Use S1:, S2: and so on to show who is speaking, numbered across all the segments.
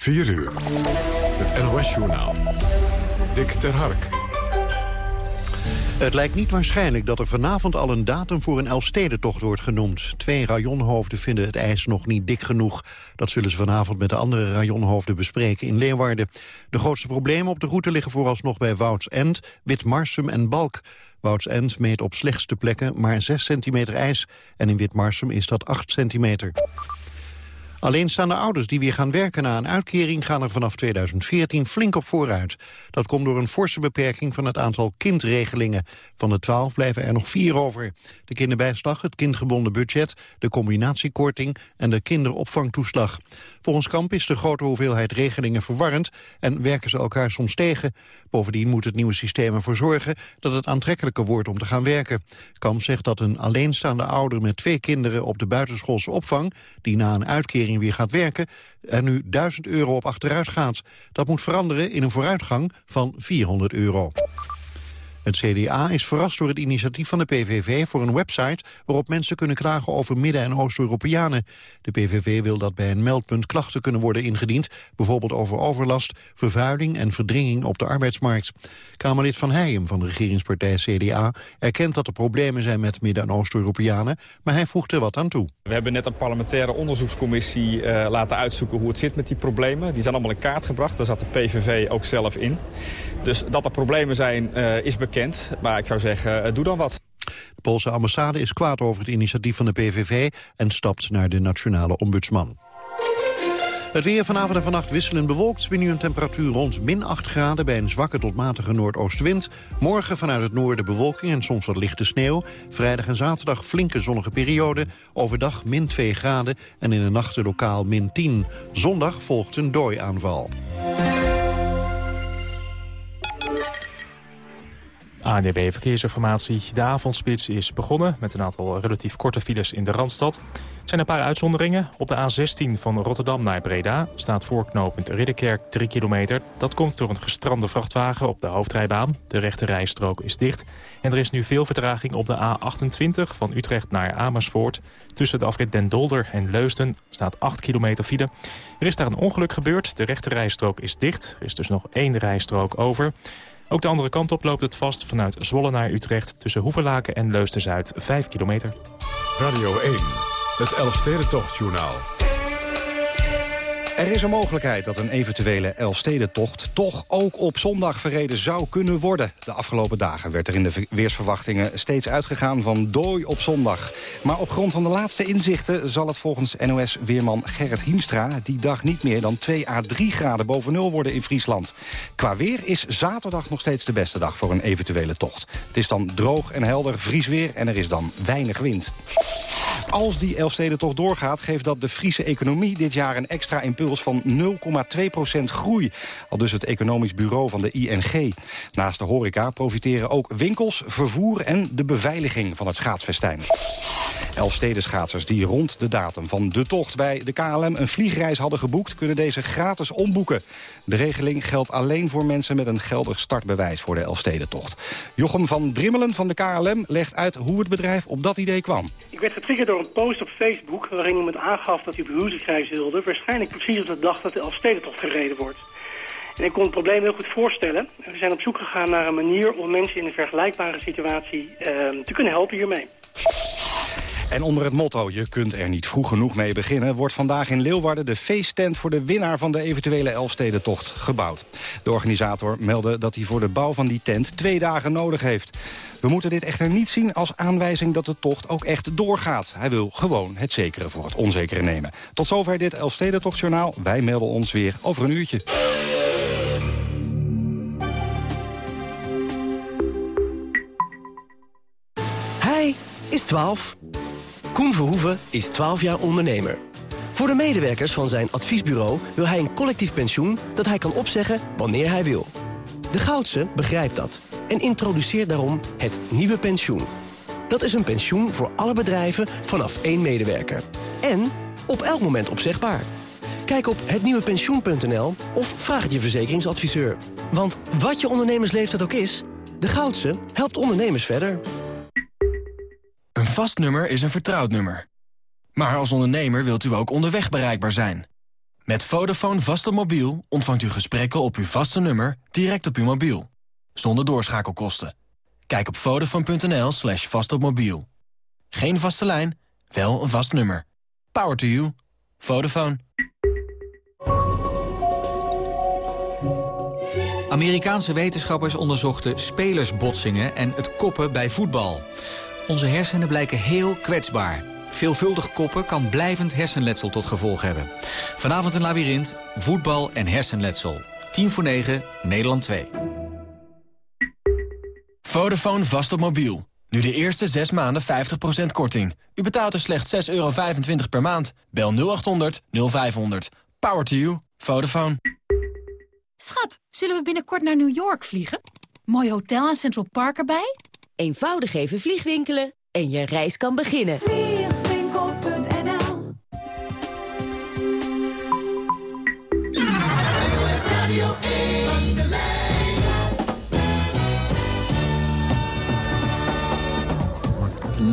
S1: 4 uur. Het NOS-journaal. Dick ter Hark.
S2: Het lijkt niet waarschijnlijk dat er vanavond al een datum voor een Elfstedentocht wordt genoemd. Twee rajonhoofden vinden het ijs nog niet dik genoeg. Dat zullen ze vanavond met de andere rajonhoofden bespreken in Leeuwarden. De grootste problemen op de route liggen vooralsnog bij Woudsend, Witmarsum en Balk. Woudsend meet op slechtste plekken maar 6 centimeter ijs. En in Witmarsum is dat 8 centimeter. Alleenstaande ouders die weer gaan werken na een uitkering... gaan er vanaf 2014 flink op vooruit. Dat komt door een forse beperking van het aantal kindregelingen. Van de twaalf blijven er nog vier over. De kinderbijslag, het kindgebonden budget, de combinatiekorting... en de kinderopvangtoeslag. Volgens Kamp is de grote hoeveelheid regelingen verwarrend... en werken ze elkaar soms tegen. Bovendien moet het nieuwe systeem ervoor zorgen... dat het aantrekkelijker wordt om te gaan werken. Kamp zegt dat een alleenstaande ouder met twee kinderen... op de buitenschoolse opvang, die na een uitkering weer gaat werken... er nu 1000 euro op achteruit gaat. Dat moet veranderen in een vooruitgang van 400 euro. Het CDA is verrast door het initiatief van de PVV voor een website waarop mensen kunnen klagen over Midden- en Oost-Europeanen. De PVV wil dat bij een meldpunt klachten kunnen worden ingediend, bijvoorbeeld over overlast, vervuiling en verdringing op de arbeidsmarkt. Kamerlid Van Heijem van de regeringspartij CDA erkent dat er problemen zijn met Midden- en Oost-Europeanen, maar hij voegt er wat aan toe.
S3: We hebben net een parlementaire onderzoekscommissie uh, laten uitzoeken hoe het zit met die problemen. Die zijn allemaal in kaart gebracht, daar zat de PVV ook zelf in. Dus dat er problemen zijn uh, is bekend, maar ik zou zeggen, uh, doe dan wat.
S2: De Poolse ambassade is kwaad over het initiatief van de PVV en stapt naar de nationale ombudsman. Het weer vanavond en vannacht wisselend bewolkt. nu een temperatuur rond min 8 graden bij een zwakke tot matige noordoostwind. Morgen vanuit het noorden bewolking en soms wat lichte sneeuw. Vrijdag en zaterdag flinke zonnige periode. Overdag min 2 graden en in de nachten lokaal min 10. Zondag volgt een dooiaanval.
S4: ANDB Verkeersinformatie. De avondspits is begonnen met een aantal relatief korte files in de Randstad. Er zijn een paar uitzonderingen. Op de A16 van Rotterdam naar Breda staat voorknopend Ridderkerk 3 kilometer. Dat komt door een gestrande vrachtwagen op de hoofdrijbaan. De rechte rijstrook is dicht. En er is nu veel vertraging op de A28 van Utrecht naar Amersfoort. Tussen de afrit Den Dolder en Leusden staat 8 kilometer file. Er is daar een ongeluk gebeurd. De rechte rijstrook is dicht. Er is dus nog één rijstrook over. Ook de andere kant op loopt het vast vanuit Zwolle naar Utrecht... tussen Hoevelaken en Leusden-Zuid, 5 kilometer.
S1: Radio 1, het Elfstedentochtjournaal.
S5: Er is een mogelijkheid dat een eventuele Elfstedentocht toch ook op zondag verreden zou kunnen worden. De afgelopen dagen werd er in de weersverwachtingen steeds uitgegaan van dooi op zondag. Maar op grond van de laatste inzichten zal het volgens NOS-weerman Gerrit Hiemstra... die dag niet meer dan 2 à 3 graden boven nul worden in Friesland. Qua weer is zaterdag nog steeds de beste dag voor een eventuele tocht. Het is dan droog en helder vriesweer en er is dan weinig wind. Als die Elfstedentocht doorgaat, geeft dat de Friese economie dit jaar een extra impuls van 0,2% groei. Al dus het economisch bureau van de ING. Naast de horeca profiteren ook winkels, vervoer en de beveiliging van het schaatsfestijn. Elfstedenschaatsers die rond de datum van de tocht bij de KLM een vliegreis hadden geboekt... kunnen deze gratis omboeken. De regeling geldt alleen voor mensen met een geldig startbewijs voor de Elfstedentocht. Jochem van Drimmelen van de KLM legt uit hoe het bedrijf op dat idee kwam.
S6: Ik werd getriggerd door een post op Facebook waarin iemand aangaf dat hij op huwelijksreis wilde. Waarschijnlijk precies op de dag dat de Elfstedentocht gereden wordt. En ik kon het probleem heel goed voorstellen. We zijn op zoek gegaan naar een manier om mensen in een vergelijkbare situatie uh, te kunnen helpen hiermee.
S5: En onder het motto je kunt er niet vroeg genoeg mee beginnen... wordt vandaag in Leeuwarden de feesttent voor de winnaar van de eventuele Elfstedentocht gebouwd. De organisator meldde dat hij voor de bouw van die tent twee dagen nodig heeft. We moeten dit echter niet zien als aanwijzing dat de tocht ook echt doorgaat. Hij wil gewoon het zekere voor het onzekere nemen. Tot zover dit Elfstedentochtjournaal. Wij melden ons weer over een uurtje.
S7: Hij is 12. Koen Verhoeven is 12 jaar ondernemer. Voor de medewerkers van zijn adviesbureau wil hij een collectief pensioen... dat hij kan opzeggen wanneer hij wil. De Goudse begrijpt dat en introduceert daarom het nieuwe pensioen. Dat is een pensioen voor alle bedrijven vanaf één medewerker. En op elk moment opzegbaar. Kijk op hetnieuwepensioen.nl of vraag het je verzekeringsadviseur. Want wat je ondernemersleeftijd ook is... de Goudse helpt ondernemers verder.
S8: Vast nummer is een vertrouwd nummer. Maar als ondernemer wilt u ook onderweg bereikbaar zijn.
S9: Met Vodafone vast op mobiel ontvangt u gesprekken op uw vaste nummer direct op uw mobiel. Zonder doorschakelkosten. Kijk op vodafone.nl slash vastopmobiel. Geen vaste lijn, wel een vast nummer. Power to you. Vodafone.
S10: Amerikaanse wetenschappers onderzochten spelersbotsingen en het koppen bij voetbal. Onze hersenen blijken heel kwetsbaar. Veelvuldig koppen kan blijvend hersenletsel tot gevolg hebben. Vanavond een labyrint, voetbal en hersenletsel. 10 voor 9, Nederland 2.
S9: Vodafone vast op mobiel. Nu de eerste 6 maanden 50% korting. U betaalt er slechts 6,25 euro per maand. Bel 0800 0500. Power to you. Vodafone.
S11: Schat, zullen we binnenkort naar New York vliegen? Mooi hotel en Central Park erbij?
S12: Eenvoudig even vliegwinkelen en je reis kan beginnen.
S11: Vliegwinkel.nl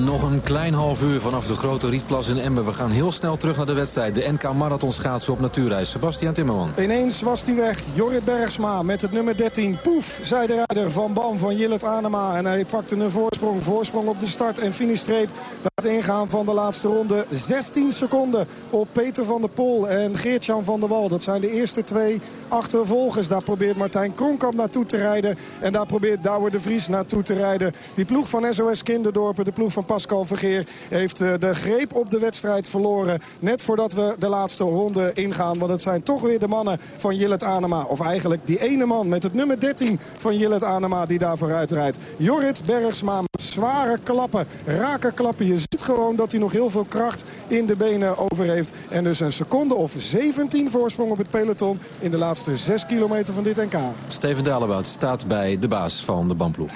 S13: Nog een klein half uur vanaf de grote Rietplas in Emmen. We gaan heel snel terug naar de wedstrijd. De NK Marathon schaatsen op natuurreis. Sebastian Timmerman.
S14: Ineens was hij weg. Jorrit Bergsma met het nummer 13. Poef, zei de rijder van Bam van Jillet Anema. En hij pakte een voorsprong. Voorsprong op de start- en finishstreep. Bij het ingaan van de laatste ronde. 16 seconden op Peter van der Pol en Geert-Jan van der Wal. Dat zijn de eerste twee achtervolgers. Daar probeert Martijn Kronkamp naartoe te rijden. En daar probeert Douwe de Vries naartoe te rijden. Die ploeg van SOS Kinderdorpen, de ploeg van Pascal Vergeer... heeft eh, de greep op de wedstrijd verloren. Net voordat we de laatste ronde ingaan. Want het zijn toch weer de mannen van Jillet Anema. Of eigenlijk die ene man met het nummer 13 van Jillet Anema die daar vooruit rijdt. Jorrit Bergsma zware klappen, rake klappen. Je ziet gewoon dat hij nog heel veel kracht in de benen over heeft. En dus een seconde of 17 voorsprong op het peloton in de laatste 6 kilometer van dit NK.
S13: Steven Dalebout staat bij de baas van de bandploeg.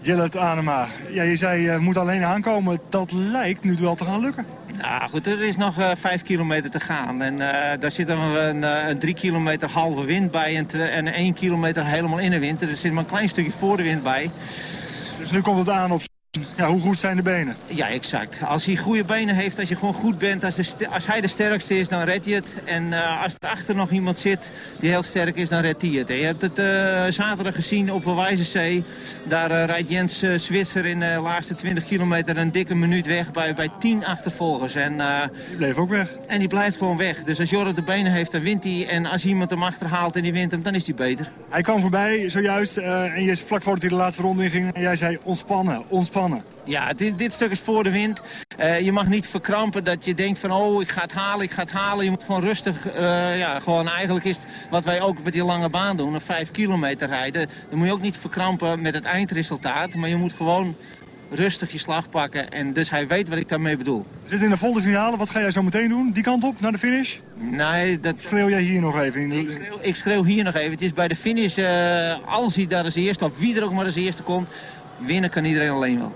S15: Jillet Anema. Ja, je zei je moet alleen aankomen. Dat lijkt nu wel te gaan lukken.
S16: Nou goed, er is nog uh, vijf kilometer te gaan. En uh, daar zit nog een, uh, een, drie kilometer halve wind bij en, te, en één kilometer helemaal in de wind. Er zit maar een klein stukje voor de wind bij.
S15: Dus nu komt het aan op ja, hoe goed zijn de benen?
S16: Ja, exact. Als hij goede benen heeft, als je gewoon goed bent, als, de, als hij de sterkste is, dan red je het. En uh, als er achter nog iemand zit die heel sterk is, dan redt hij het. En je hebt het uh, zaterdag gezien op Wijzenzee. Daar uh, rijdt Jens Zwitser in de laatste 20 kilometer een dikke minuut weg bij, bij 10 achtervolgers. En,
S15: die bleef ook weg.
S16: En die blijft gewoon weg. Dus als Jorrit de benen heeft, dan wint hij. En als iemand hem achterhaalt en die wint hem, dan is hij beter.
S15: Hij kwam voorbij zojuist en je, vlak voordat hij de laatste ronde inging. En jij zei ontspannen, ontspannen.
S16: Ja, dit, dit, stuk is voor de wind. Uh, je mag niet verkrampen dat je denkt van oh, ik ga het halen, ik ga het halen. Je moet gewoon rustig, uh, ja, gewoon eigenlijk is het wat wij ook met die lange baan doen, een 5 kilometer rijden. Dan moet je ook niet verkrampen met het eindresultaat, maar je moet gewoon rustig je slag pakken. En dus hij weet wat ik daarmee bedoel.
S15: We zitten in de volle finale. Wat ga jij zo meteen doen? Die kant op, naar de finish?
S16: Nee, dat...
S15: Schreeuw jij hier nog even?
S16: Ik schreeuw, ik schreeuw hier nog even. Het is bij de finish, uh, als hij daar als eerste, of wie er ook maar als eerste komt... winnen kan iedereen alleen wel.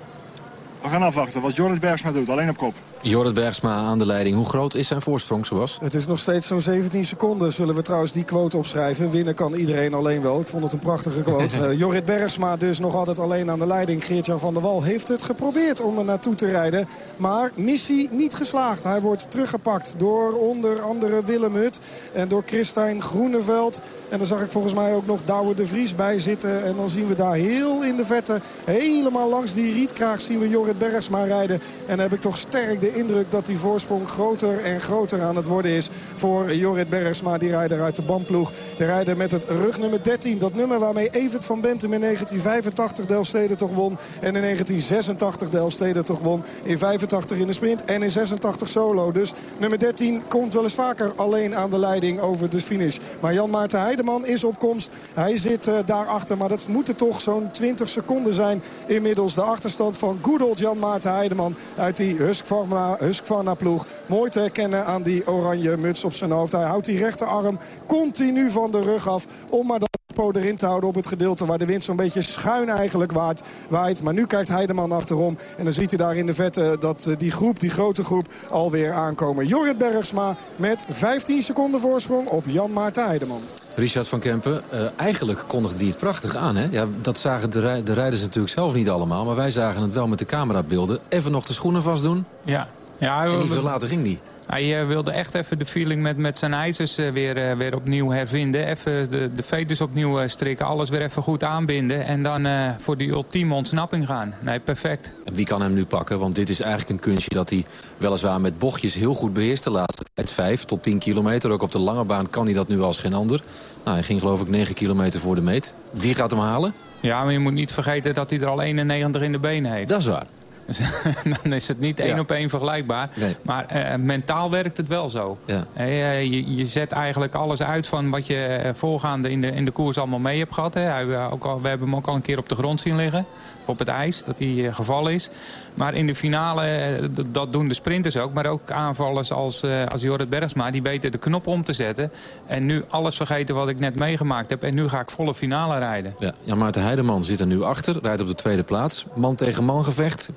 S15: We gaan afwachten wat Jorrit Bergsma doet, alleen op kop.
S13: Jorrit Bergsma aan de leiding. Hoe groot is zijn voorsprong, zoals?
S14: Het is nog steeds zo'n 17 seconden. Zullen we trouwens die quote opschrijven? Winnen kan iedereen alleen wel. Ik vond het een prachtige quote. uh, Jorrit Bergsma dus nog altijd alleen aan de leiding. Geert-Jan van der Wal heeft het geprobeerd om er naartoe te rijden. Maar missie niet geslaagd. Hij wordt teruggepakt door onder andere Willem Hut. En door Christijn Groeneveld. En dan zag ik volgens mij ook nog Douwe de Vries bij zitten. En dan zien we daar heel in de vette, helemaal langs die rietkraag zien we Jorrit Bergsma rijden. En dan heb ik toch sterk de indruk dat die voorsprong groter en groter aan het worden is voor Jorrit Bergsma. Die rijder uit de bandploeg. De rijder met het rugnummer 13. Dat nummer waarmee Evert van Bentum in 1985 de Elfstede toch won. En in 1986 de Elfstede toch won. In 85 in de sprint en in 86 solo. Dus nummer 13 komt wel eens vaker alleen aan de leiding over de finish. Maar Jan Maarten Heideman is op komst. Hij zit uh, daarachter. Maar dat moeten toch zo'n 20 seconden zijn. Inmiddels de achterstand van good old Jan Maarten Heideman uit die Husqvarna, Husqvarna ploeg. Mooi te herkennen aan die oranje muts op zijn hoofd. Hij houdt die rechterarm continu van de rug af. Om maar dat tempo erin te houden op het gedeelte waar de wind zo'n beetje schuin eigenlijk waait, waait. Maar nu kijkt Heideman achterom. En dan ziet hij daar in de vette dat die groep, die grote groep, alweer aankomen. Jorrit Bergsma met 15 seconden voorsprong op Jan Maarten Heideman.
S13: Richard van Kempen, uh, eigenlijk kondigde hij het prachtig aan. Hè? Ja, dat zagen de, rij de rijders natuurlijk zelf niet allemaal. Maar wij zagen het wel met de camerabeelden. Even nog de schoenen vastdoen.
S17: Ja. ja
S13: en niet veel later ging die.
S17: Hij uh, wilde echt even de feeling met, met zijn ijzers uh, weer, uh, weer opnieuw hervinden. Even de, de veters opnieuw strikken. Alles weer even goed aanbinden. En dan voor die ultieme ontsnapping gaan. Nee, perfect.
S13: En wie kan hem nu pakken? Want dit is eigenlijk een kunstje dat hij weliswaar met bochtjes heel goed beheerst de laatste tijd. 5 tot 10 kilometer. Ook op de lange baan kan hij dat nu als geen ander. Nou, hij ging geloof ik 9 kilometer voor de meet. Wie gaat hem halen?
S17: Ja, maar je moet niet vergeten dat hij er al 91 in de benen heeft.
S13: Dat is waar.
S17: dan is het niet één op één vergelijkbaar.
S13: Nee.
S17: Maar uh, mentaal werkt het wel zo.
S13: Ja.
S17: Uh, je, je, zet eigenlijk alles uit van wat je voorgaande in de, in de koers allemaal mee hebt gehad. Hè. Hij, ook al, we hebben hem ook al een keer op de grond zien liggen. Of op het ijs, dat hij gevallen is. Maar in de finale, dat doen de sprinters ook. Maar ook aanvallers als, als Jorrit Bergsma. Die weten de knop om te zetten. En nu alles vergeten wat ik net meegemaakt heb. En nu ga ik volle finale rijden.
S13: Ja, Jan Maarten Heideman zit er nu achter. Rijdt op de tweede plaats. Man tegen man gevecht.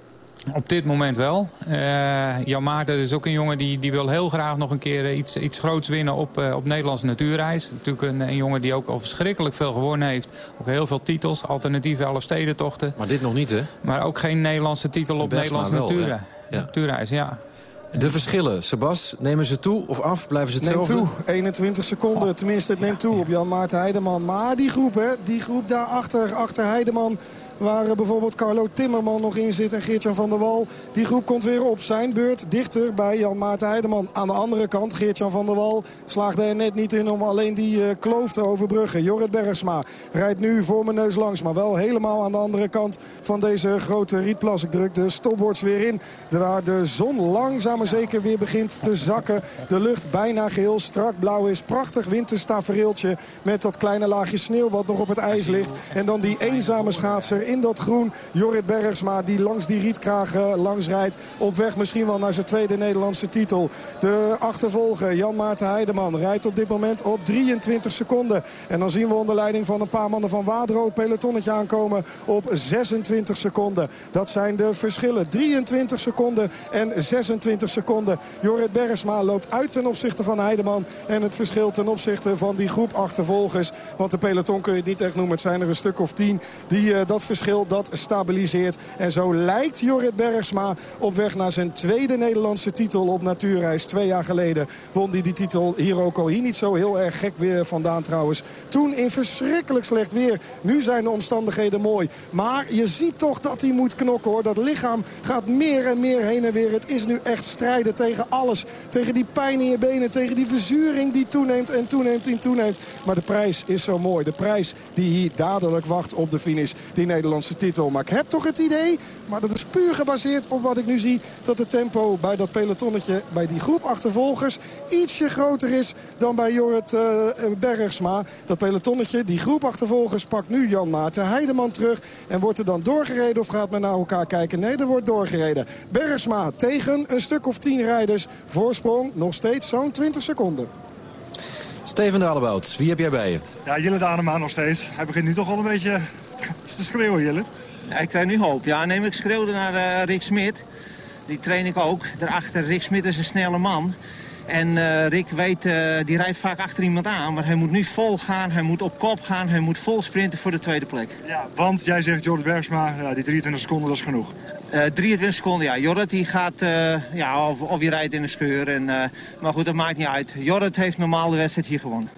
S17: Op dit moment wel. Uh, Jan Maarten is ook een jongen die, die wil heel graag nog een keer iets, iets groots winnen op, uh, op Nederlandse natuurreis. Natuurlijk een, een, jongen die ook al verschrikkelijk veel gewonnen heeft. Ook heel veel titels, alternatieve Elfstedentochten.
S13: Maar dit nog niet, hè?
S17: Maar ook geen Nederlandse titel op Nederlandse
S13: wel,
S17: natuurreis.
S13: Ja.
S17: natuurreis. Ja.
S13: De verschillen, Sebas, nemen ze toe of af? Blijven ze hetzelfde?
S14: Neemt toe, 21 seconden. Tenminste, het neemt toe op Jan Maarten Heideman. Maar die groep, hè, die groep daarachter, achter Heideman... Waar bijvoorbeeld Carlo Timmerman nog in zit en Geertjan van der Wal. Die groep komt weer op zijn beurt dichter bij Jan Maarten Heideman. Aan de andere kant, Geertjan van der Wal slaagde er net niet in om alleen die uh, kloof te overbruggen. Jorrit Bergsma rijdt nu voor mijn neus langs. Maar wel helemaal aan de andere kant van deze grote rietplas. Ik druk de stopboards weer in. Waar de zon langzaam maar zeker weer begint te zakken. De lucht bijna geheel strak blauw is. Prachtig winterstafereeltje met dat kleine laagje sneeuw wat nog op het ijs ligt. En dan die eenzame schaatser in dat groen. Jorrit Bergsma die langs die rietkragen langs rijdt. Op weg misschien wel naar zijn tweede Nederlandse titel. De achtervolger Jan Maarten Heideman rijdt op dit moment op 23 seconden. En dan zien we onder leiding van een paar mannen van Wadro het pelotonnetje aankomen op 26 seconden. Dat zijn de verschillen. 23 seconden en 26 seconden. Jorrit Bergsma loopt uit ten opzichte van Heideman. En het verschil ten opzichte van die groep achtervolgers. Want de peloton kun je het niet echt noemen. Het zijn er een stuk of tien die uh, dat verschil dat stabiliseert. En zo lijkt Jorrit Bergsma op weg naar zijn tweede Nederlandse titel op natuurreis. Twee jaar geleden won hij die titel hier ook al. Hier niet zo heel erg gek weer vandaan trouwens. Toen in verschrikkelijk slecht weer. Nu zijn de omstandigheden mooi. Maar je ziet toch dat hij moet knokken hoor. Dat lichaam gaat meer en meer heen en weer. Het is nu echt strijden tegen alles. Tegen die pijn in je benen. Tegen die verzuring die toeneemt en toeneemt en toeneemt. Maar de prijs is zo mooi. De prijs die hier dadelijk wacht op de finish. Die Nederlandse titel. Maar ik heb toch het idee, maar dat is puur gebaseerd op wat ik nu zie... dat het tempo bij dat pelotonnetje, bij die groep achtervolgers... ietsje groter is dan bij Jorrit uh, Bergsma. Dat pelotonnetje, die groep achtervolgers, pakt nu Jan Maarten Heideman terug... en wordt er dan doorgereden of gaat men naar elkaar kijken? Nee, er wordt doorgereden. Bergsma tegen een stuk of tien rijders. Voorsprong nog steeds zo'n 20 seconden.
S13: Steven Dalebout, wie heb jij bij je?
S15: Ja, Jille Danema nog steeds. Hij begint nu toch al een beetje te schreeuwen, Jille.
S16: Ja, ik krijg nu hoop. Ja, neem ik schreeuwde naar uh, Rick Smit. Die train ik ook. Daarachter, Rick Smit is een snelle man. En uh, Rick weet, uh, die rijdt vaak achter iemand aan. Maar hij moet nu vol gaan, hij moet op kop gaan, hij moet vol sprinten voor de tweede plek.
S15: Ja, want jij zegt Jorrit Bergsma, ja, die 23 seconden, dat is genoeg.
S16: Uh, 23 seconden, ja. Jorrit die gaat, ja, of, of hij rijdt in de scheur. En, maar goed, dat maakt niet uit. Jorrit heeft normaal de wedstrijd hier gewonnen.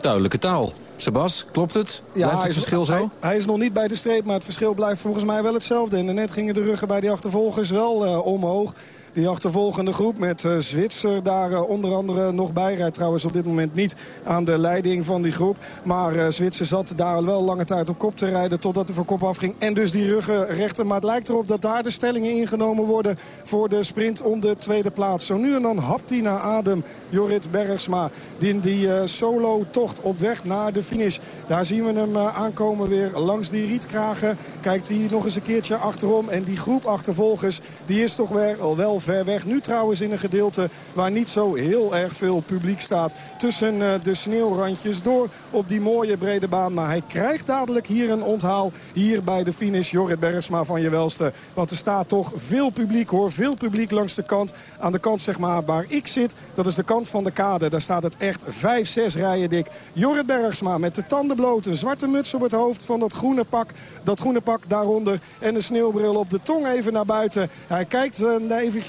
S13: Duidelijke taal. Sebas, klopt het? Blijft het verschil
S14: is,
S13: zo?
S14: Hij, hij, is nog niet bij de streep, maar het verschil blijft volgens mij wel hetzelfde. En net gingen de ruggen bij die achtervolgers wel uh, omhoog. Die achtervolgende groep met uh, Zwitser daar uh, onder andere nog bij. Rijdt trouwens op dit moment niet aan de leiding van die groep. Maar uh, Zwitser zat daar wel lange tijd op kop te rijden totdat hij van kop afging. En dus die ruggen rechten. Maar het lijkt erop dat daar de stellingen ingenomen worden voor de sprint om de tweede plaats. Zo nu en dan hapt hij naar adem. Jorrit Bergsma die in die solo-tocht op weg naar de finish. Daar zien we hem aankomen weer langs die rietkragen. Kijkt hij nog eens een keertje achterom. En die groep achtervolgers die is toch weer al wel ver weg. Nu trouwens in een gedeelte waar niet zo heel erg veel publiek staat. Tussen uh, de sneeuwrandjes door op die mooie brede baan. Maar hij krijgt dadelijk hier een onthaal. Hier bij de finish Jorrit Bergsma van je welste. Want er staat toch veel publiek hoor. Veel publiek langs de kant. Aan de kant zeg maar waar ik zit. Dat is de kant van de kade. Daar staat het echt 5, 6 rijen dik. Jorrit Bergsma met de tanden bloot. Een zwarte muts op het hoofd van dat groene pak. Dat groene pak daaronder. En een sneeuwbril op de tong even naar buiten. Hij kijkt uh,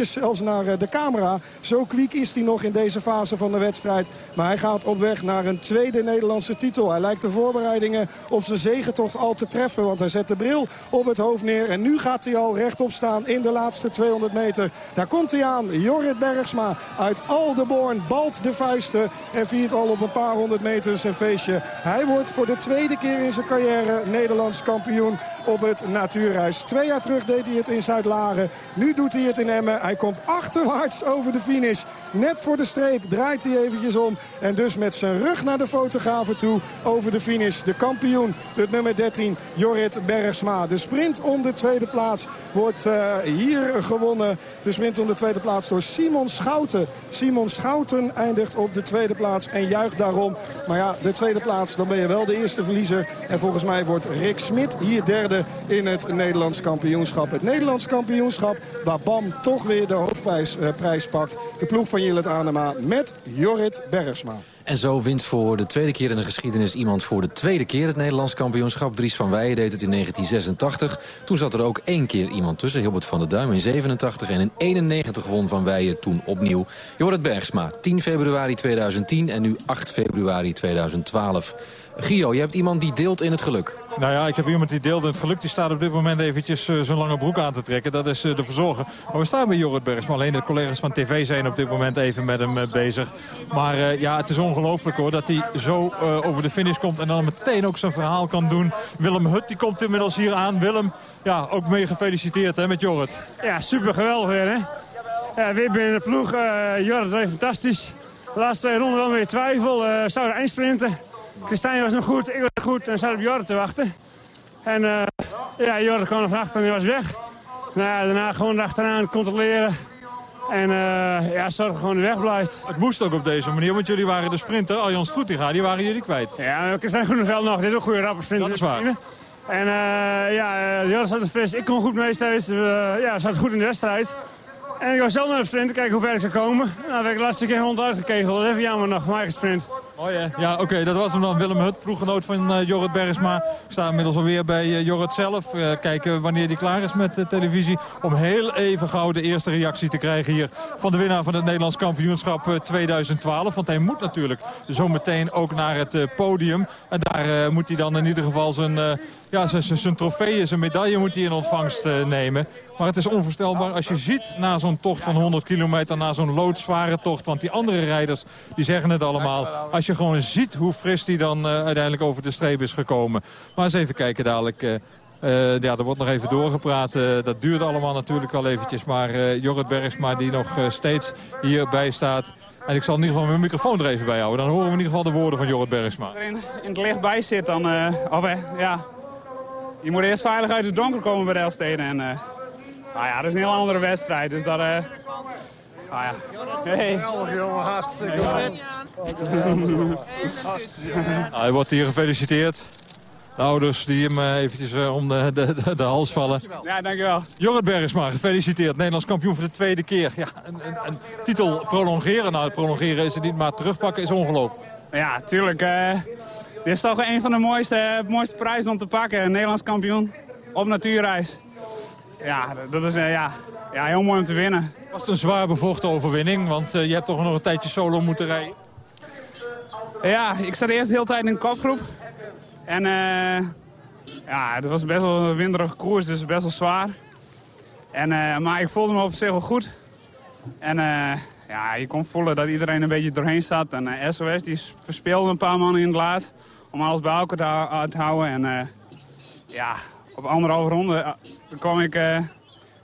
S14: zelfs naar de camera. Zo kwiek is hij nog in deze fase van de wedstrijd. Maar hij gaat op weg naar een tweede Nederlandse titel. Hij lijkt de voorbereidingen op zijn zegentocht al te treffen. Want hij zet de bril op het hoofd neer. En nu gaat hij al rechtop staan in de laatste 200 meter. Daar komt hij aan. Jorrit Bergsma uit Aldeborn balt de vuisten. En viert al op een paar honderd meter zijn feestje. Hij wordt voor de tweede keer in zijn carrière Nederlands kampioen op het natuurhuis. Twee jaar terug deed hij het in Zuid-Laren. Nu doet hij het in Emmen. Hij komt achterwaarts over de finish. Net voor de streep draait hij eventjes om. En dus met zijn rug naar de fotografen toe over de finish. De kampioen, het nummer 13, Jorrit Bergsma. De sprint om de tweede plaats wordt uh, hier gewonnen. De sprint om de tweede plaats door Simon Schouten. Simon Schouten eindigt op de tweede plaats en juicht daarom. Maar ja, de tweede plaats, dan ben je wel de eerste verliezer. En volgens mij wordt Rick Smit hier derde in het Nederlands kampioenschap. Het Nederlands kampioenschap waar BAM toch weer de hoofdprijs prijs pakt. De ploeg van Jillet Anema met Jorrit Bergsma.
S13: En zo wint voor de tweede keer in de geschiedenis iemand voor de tweede keer het Nederlands kampioenschap. Dries van Weijen deed het in 1986. Toen zat er ook één keer iemand tussen, Hilbert van der Duim in 87. En in 91 won van Weijen toen opnieuw. Jorrit Bergsma, 10 februari 2010 en nu 8 februari 2012. Gio, je hebt iemand die deelt in het geluk.
S18: Nou ja, ik heb iemand die deelt in het geluk. Die staat op dit moment eventjes uh, zijn lange broek aan te trekken. Dat is uh, de verzorger. Maar we staan bij Jorrit Bergsma. Alleen de collega's van tv zijn op dit moment even met hem uh, bezig. Maar ja, het is ongelooflijk hoor dat hij zo over de finish komt. En dan meteen ook zijn verhaal kan doen. Willem Hut die komt inmiddels hier aan. Willem, ja, ook mee gefeliciteerd hè, met Jorrit.
S19: Ja, super geweldig weer hè. Ja, weer binnen de ploeg. Jorrit was fantastisch. De laatste twee ronden wel weer twijfel. Uh, zouden eindsprinten. Christijn was nog goed, ik was goed en zat op Jorrit te wachten. En uh, ja, Jorrit kwam er van achter en hij was weg. Nou ja, daarna gewoon achteraan controleren. En uh, ja, zorg gewoon de weg blijft.
S18: Het moest ook op deze manier, want jullie waren de sprinter, Arjan Stroetinga, die waren jullie kwijt.
S19: Ja, Christijn Groeneveld nog, dit is ook goede rappe sprinter.
S18: Dat is waar.
S19: En uh, ja, Jorrit zat er fris, ik kon goed mee steeds. ja, zat goed in de wedstrijd. En ik was zelf naar de sprint, kijken hoe ver ik zou komen. Nou, werd ik de laatste keer rond uitgekegeld. Even jammer nog, mij gesprint.
S18: Oh ja, oké, dat was hem dan. Willem Hut, ploeggenoot van uh, Jorrit Bergsma. Ik sta inmiddels alweer bij uh, Jorrit zelf. Uh, kijken wanneer hij klaar is met de televisie. Om heel even gauw de eerste reactie te krijgen hier van de winnaar van het Nederlands kampioenschap 2012. Want hij moet natuurlijk zo meteen ook naar het podium. En daar moet hij dan in ieder geval zijn... Ja, zijn trofee, zijn medaille moet hij in ontvangst nemen. Maar het is onvoorstelbaar als je ziet na zo'n tocht van 100 kilometer... na zo'n loodzware tocht, want die andere rijders die zeggen het allemaal... als je gewoon ziet hoe fris hij dan uh, uiteindelijk over de streep is gekomen. Maar eens even kijken dadelijk... Uh, ja, er wordt nog even doorgepraat. Dat duurt allemaal natuurlijk wel eventjes. Maar Jorrit Bergsma die nog steeds hierbij staat. En ik zal in ieder geval mijn microfoon er even bij houden. Dan horen we in ieder geval de woorden van Jorrit Bergsma.
S20: er in, in het licht bij zit, dan... of, ja, je moet eerst veilig uit het donker komen bij de Elsteden. En, nou ja, dat is een heel andere wedstrijd. Dus dat... ah ja. Hey.
S21: Geweldig jongen, hartstikke
S18: hij wordt hier gefeliciteerd. De ouders die hem eventjes om de, de, de, hals vallen.
S20: Ja, dankjewel.
S18: Jorrit Bergsma, gefeliciteerd. Nederlands kampioen voor de tweede keer. Ja, een, een, een titel prolongeren. Nou, prolongeren is het niet, maar terugpakken is ongelooflijk.
S20: Ja, tuurlijk. Uh, dit is toch een van de mooiste, mooiste prijzen om te pakken. Een Nederlands kampioen op natuurreis. Ja, dat is uh, ja, ja, heel mooi om te winnen.
S18: Was het een zwaar bevochten overwinning? Want uh, je hebt toch nog een tijdje solo moeten rijden.
S20: Ja, ik zat eerst de hele tijd in de kopgroep. En uh, ja, het was best wel een winderige koers, dus best wel zwaar. En, uh, maar ik voelde me op zich wel goed. En uh, ja, je kon voelen dat iedereen een beetje doorheen zat. En SOS die verspeelde een paar mannen in het laatst om alles bij elkaar te, te houden. En ja, op anderhalve ronde kwam ik,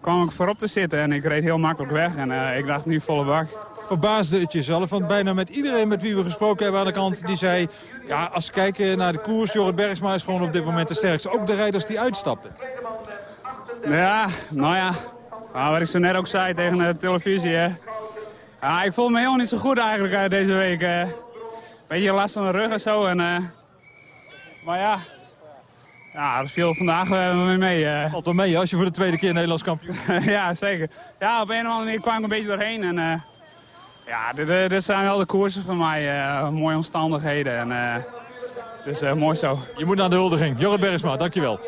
S20: kwam ik voorop te zitten en ik reed heel makkelijk weg. En ik dacht nu volle bak
S18: verbaasde het jezelf. Want bijna met iedereen met wie we gesproken hebben aan de kant... die zei, ja, als we kijken naar de koers... Jorrit Bergsma is gewoon op dit moment de sterkste. Ook de rijders die uitstapten.
S20: Ja, nou ja. Wat ik zo net ook zei tegen de televisie. Hè. Ja, ik voel me helemaal niet zo goed eigenlijk deze week. Een beetje last van de rug en zo. En, uh, maar ja, ja, dat viel vandaag uh, mee.
S18: Valt wel mee als je voor de tweede keer Nederlands kampioen
S20: Ja, zeker. Ja, op een of andere manier kwam ik een beetje doorheen. En, uh, ja, dit, dit, zijn wel de koersen van mij. Uh, mooie omstandigheden. En, uh, dus mooi zo.
S18: Je moet naar de huldiging. Jorrit Bergsma, dankjewel.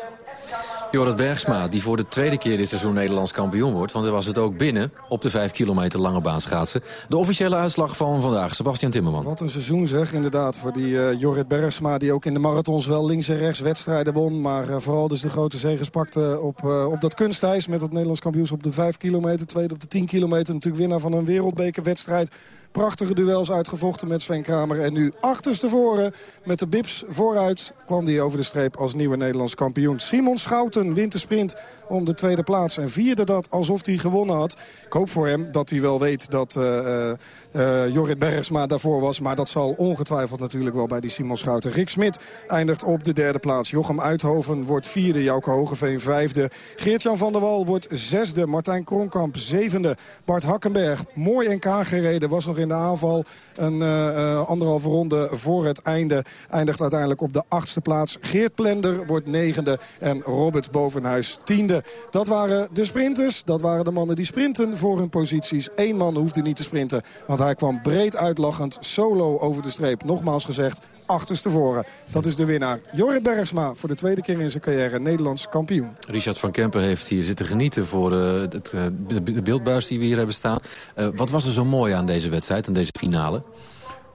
S13: Jorrit Bergsma, die voor de tweede keer dit seizoen Nederlands kampioen wordt. Want hij was het ook binnen op de 5 kilometer lange baan schaatsen. De officiële uitslag van vandaag, Sebastian Timmerman.
S14: Wat een seizoen zeg, inderdaad. Voor die uh, Jorrit Bergsma, die ook in de marathons wel links en rechts wedstrijden won. Maar uh, vooral dus de grote zegens pakte op, uh, op dat kunstijs. Met het Nederlands kampioenschap op de 5 kilometer. Tweede op de 10 kilometer. Natuurlijk winnaar van een wereldbekerwedstrijd. Prachtige duels uitgevochten met Sven Kramer. En nu achterstevoren met de bips vooruit kwam hij over de streep als nieuwe Nederlands kampioen. Simon Schouten wint de sprint om de tweede plaats en vierde dat alsof hij gewonnen had. Ik hoop voor hem dat hij wel weet dat uh, uh, Jorrit Bergsma daarvoor was. Maar dat zal ongetwijfeld natuurlijk wel bij die Simon Schouten. Rick Smit eindigt op de derde plaats. Jochem Uithoven wordt vierde. Jouke Hogeveen vijfde. Geert-Jan van der Wal wordt zesde. Martijn Kronkamp zevende. Bart Hakkenberg, mooi NK gereden. Was nog in de aanval een uh, anderhalve ronde voor het einde. Eindigt uiteindelijk op de achtste plaats. Geert Plender wordt negende. En Robert Bovenhuis tiende. Dat waren de sprinters. Dat waren de mannen die sprinten voor hun posities. Eén man hoefde niet te sprinten. Want hij kwam breed uitlachend solo over de streep. Nogmaals gezegd, achterstevoren. Dat is de winnaar. Jorrit Bergsma voor de tweede keer in zijn carrière Nederlands kampioen.
S13: Richard van Kempen heeft hier zitten genieten voor uh, het, uh, de beeldbuis die we hier hebben staan. Uh, wat was er zo mooi aan deze wedstrijd, aan deze finale?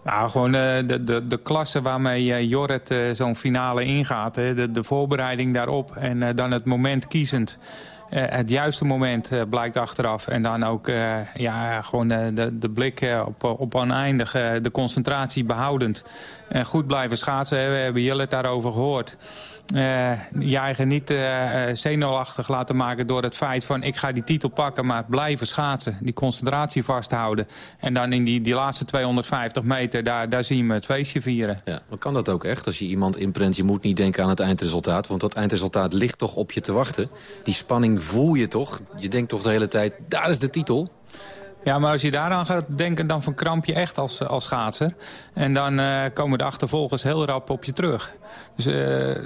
S17: Nou, gewoon de, de, de klasse waarmee Jorrit zo'n finale ingaat. Hè. De, de voorbereiding daarop en dan het moment kiezend. het juiste moment blijkt achteraf. En dan ook ja, gewoon de, de blik op, op oneindig. de concentratie behoudend. En goed blijven schaatsen. We hebben Jillet daarover gehoord. Uh, je eigen niet uh, zenuwachtig laten maken door het feit van... ik ga die titel pakken, maar blijven schaatsen. Die concentratie vasthouden. En dan in die, die laatste 250 meter, daar, daar zien we het feestje vieren.
S13: Ja, kan dat ook echt? Als je iemand inprent, je moet niet denken aan het eindresultaat. Want dat eindresultaat ligt toch op je te wachten. Die spanning voel je toch? Je denkt toch de hele tijd, daar is de titel.
S17: Ja, maar als je daaraan gaat denken, dan verkramp je echt als, als schaatser. En dan uh, komen de achtervolgers heel rap op je terug. Dus uh,